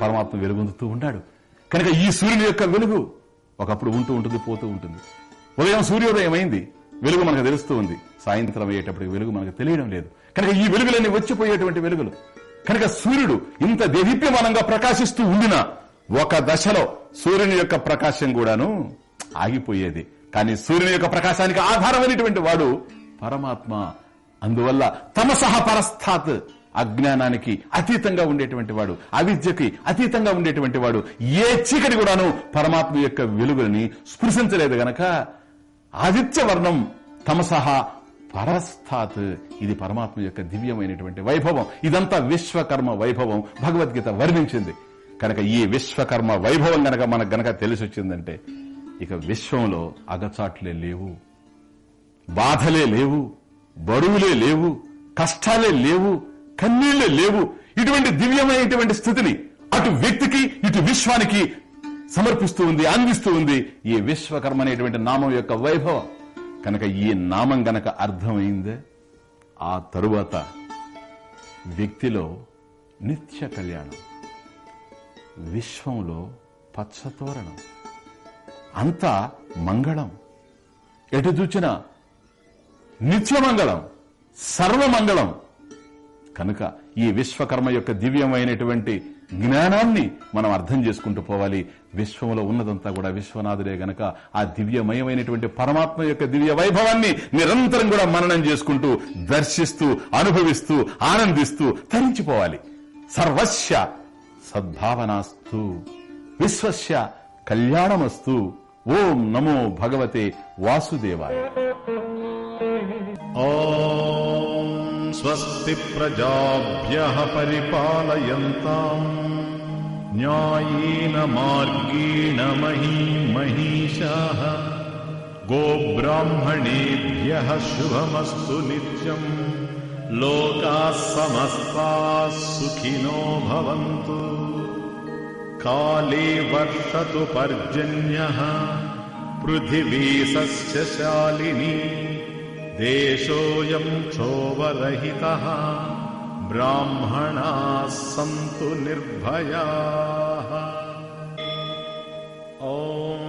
పరమాత్మ వెలుగొందుతూ ఉన్నాడు. కనుక ఈ సూర్యుని యొక్క వెలుగు ఒకప్పుడు ఉంటూ ఉంటుంది పోతూ ఉంటుంది. ఉదయం సూర్యోదయం అయింది వెలుగు మనకు తెలుస్తూ ఉంది. సాయంత్రం అయ్యేటప్పటికి వెలుగు మనకు తెలియడం లేదు. కనుక ఈ వెలుగులన్నీ వచ్చిపోయేటువంటి వెలుగులు. కనుక సూర్యుడు ఇంత దేదీప్యమానంగా ప్రకాశిస్తూ ఉండినా ఒక దశలో సూర్యుని యొక్క ప్రకాశం కూడాను ఆగిపోయేది. కానీ సూర్యుని యొక్క ప్రకాశానికి ఆధారమైనటువంటి వాడు పరమాత్మ. అందువల్ల తమసహ పరస్థాత్ అజ్ఞానానికి అతీతంగా ఉండేటువంటి వాడు అవిద్యకి అతీతంగా ఉండేటువంటి వాడు ఏ చీకటి కూడాను పరమాత్మ యొక్క వెలుగుని స్పృశించలేదు గనక ఆదిత్య వర్ణం తమసహ పరస్థాత్. ఇది పరమాత్మ యొక్క దివ్యమైనటువంటి వైభవం. ఇదంతా విశ్వకర్మ వైభవం. భగవద్గీత వర్ణించింది. కనుక ఈ విశ్వకర్మ వైభవం గనక మనకు గనక తెలిసి వచ్చిందంటే ఇక విశ్వంలో అగచాట్లే లేవు బాధలే లేవు బరువులే లేవు కష్టాలే లేవు కన్నీళ్ళే లేవు. ఇటువంటి దివ్యమైనటువంటి స్థితిని అటు వ్యక్తికి ఇటు విశ్వానికి సమర్పిస్తూ ఉంది అందిస్తూ ఉంది ఈ విశ్వకర్మ అనేటువంటి నామం యొక్క వైభవం. కనుక ఈ నామం గనక అర్థమైందే ఆ తరువాత వ్యక్తిలో నిత్య కళ్యాణం. విశ్వంలో పచ్చతోరణం. అంతా మంగళం. ఎటు చూచిన నిత్యమంగళం సర్వమంగళం. కనుక ఈ విశ్వకర్మ యొక్క దివ్యమైనటువంటి జ్ఞానాన్ని మనం అర్థం చేసుకుంటూ పోవాలి. విశ్వంలో ఉన్నదంతా కూడా విశ్వనాథుడే గనక ఆ దివ్యమయమైనటువంటి పరమాత్మ యొక్క దివ్య వైభవాన్ని నిరంతరం కూడా మననం చేసుకుంటూ దర్శిస్తూ అనుభవిస్తూ ఆనందిస్తూ తరించిపోవాలి. సర్వస్య सद्भावनास्तु। विश्वस्य कल्याणमस्तु। ओम् नमो भगवते वासुदेवाय। स्वस्ति प्रजाभ्यः परिपालयन्ताम् न्यायेन मार्गेण मही महीषाः गोब्राह्मणेभ्यः शुभमस्तु नित्यम्। लोकाः समस्ताः सुखिनो भवन्तु। काले वर्षतु पर्जन्यः पृथिवी सस्यशालिनी देशोऽयम् क्षोभरहितः ब्राह्मणाः सन्तु निर्भयाः। ॐ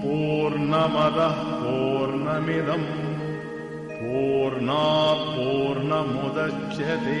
पूर्णमदः पूर्णमिदम् पूर्णात् पूर्णमुदच्यते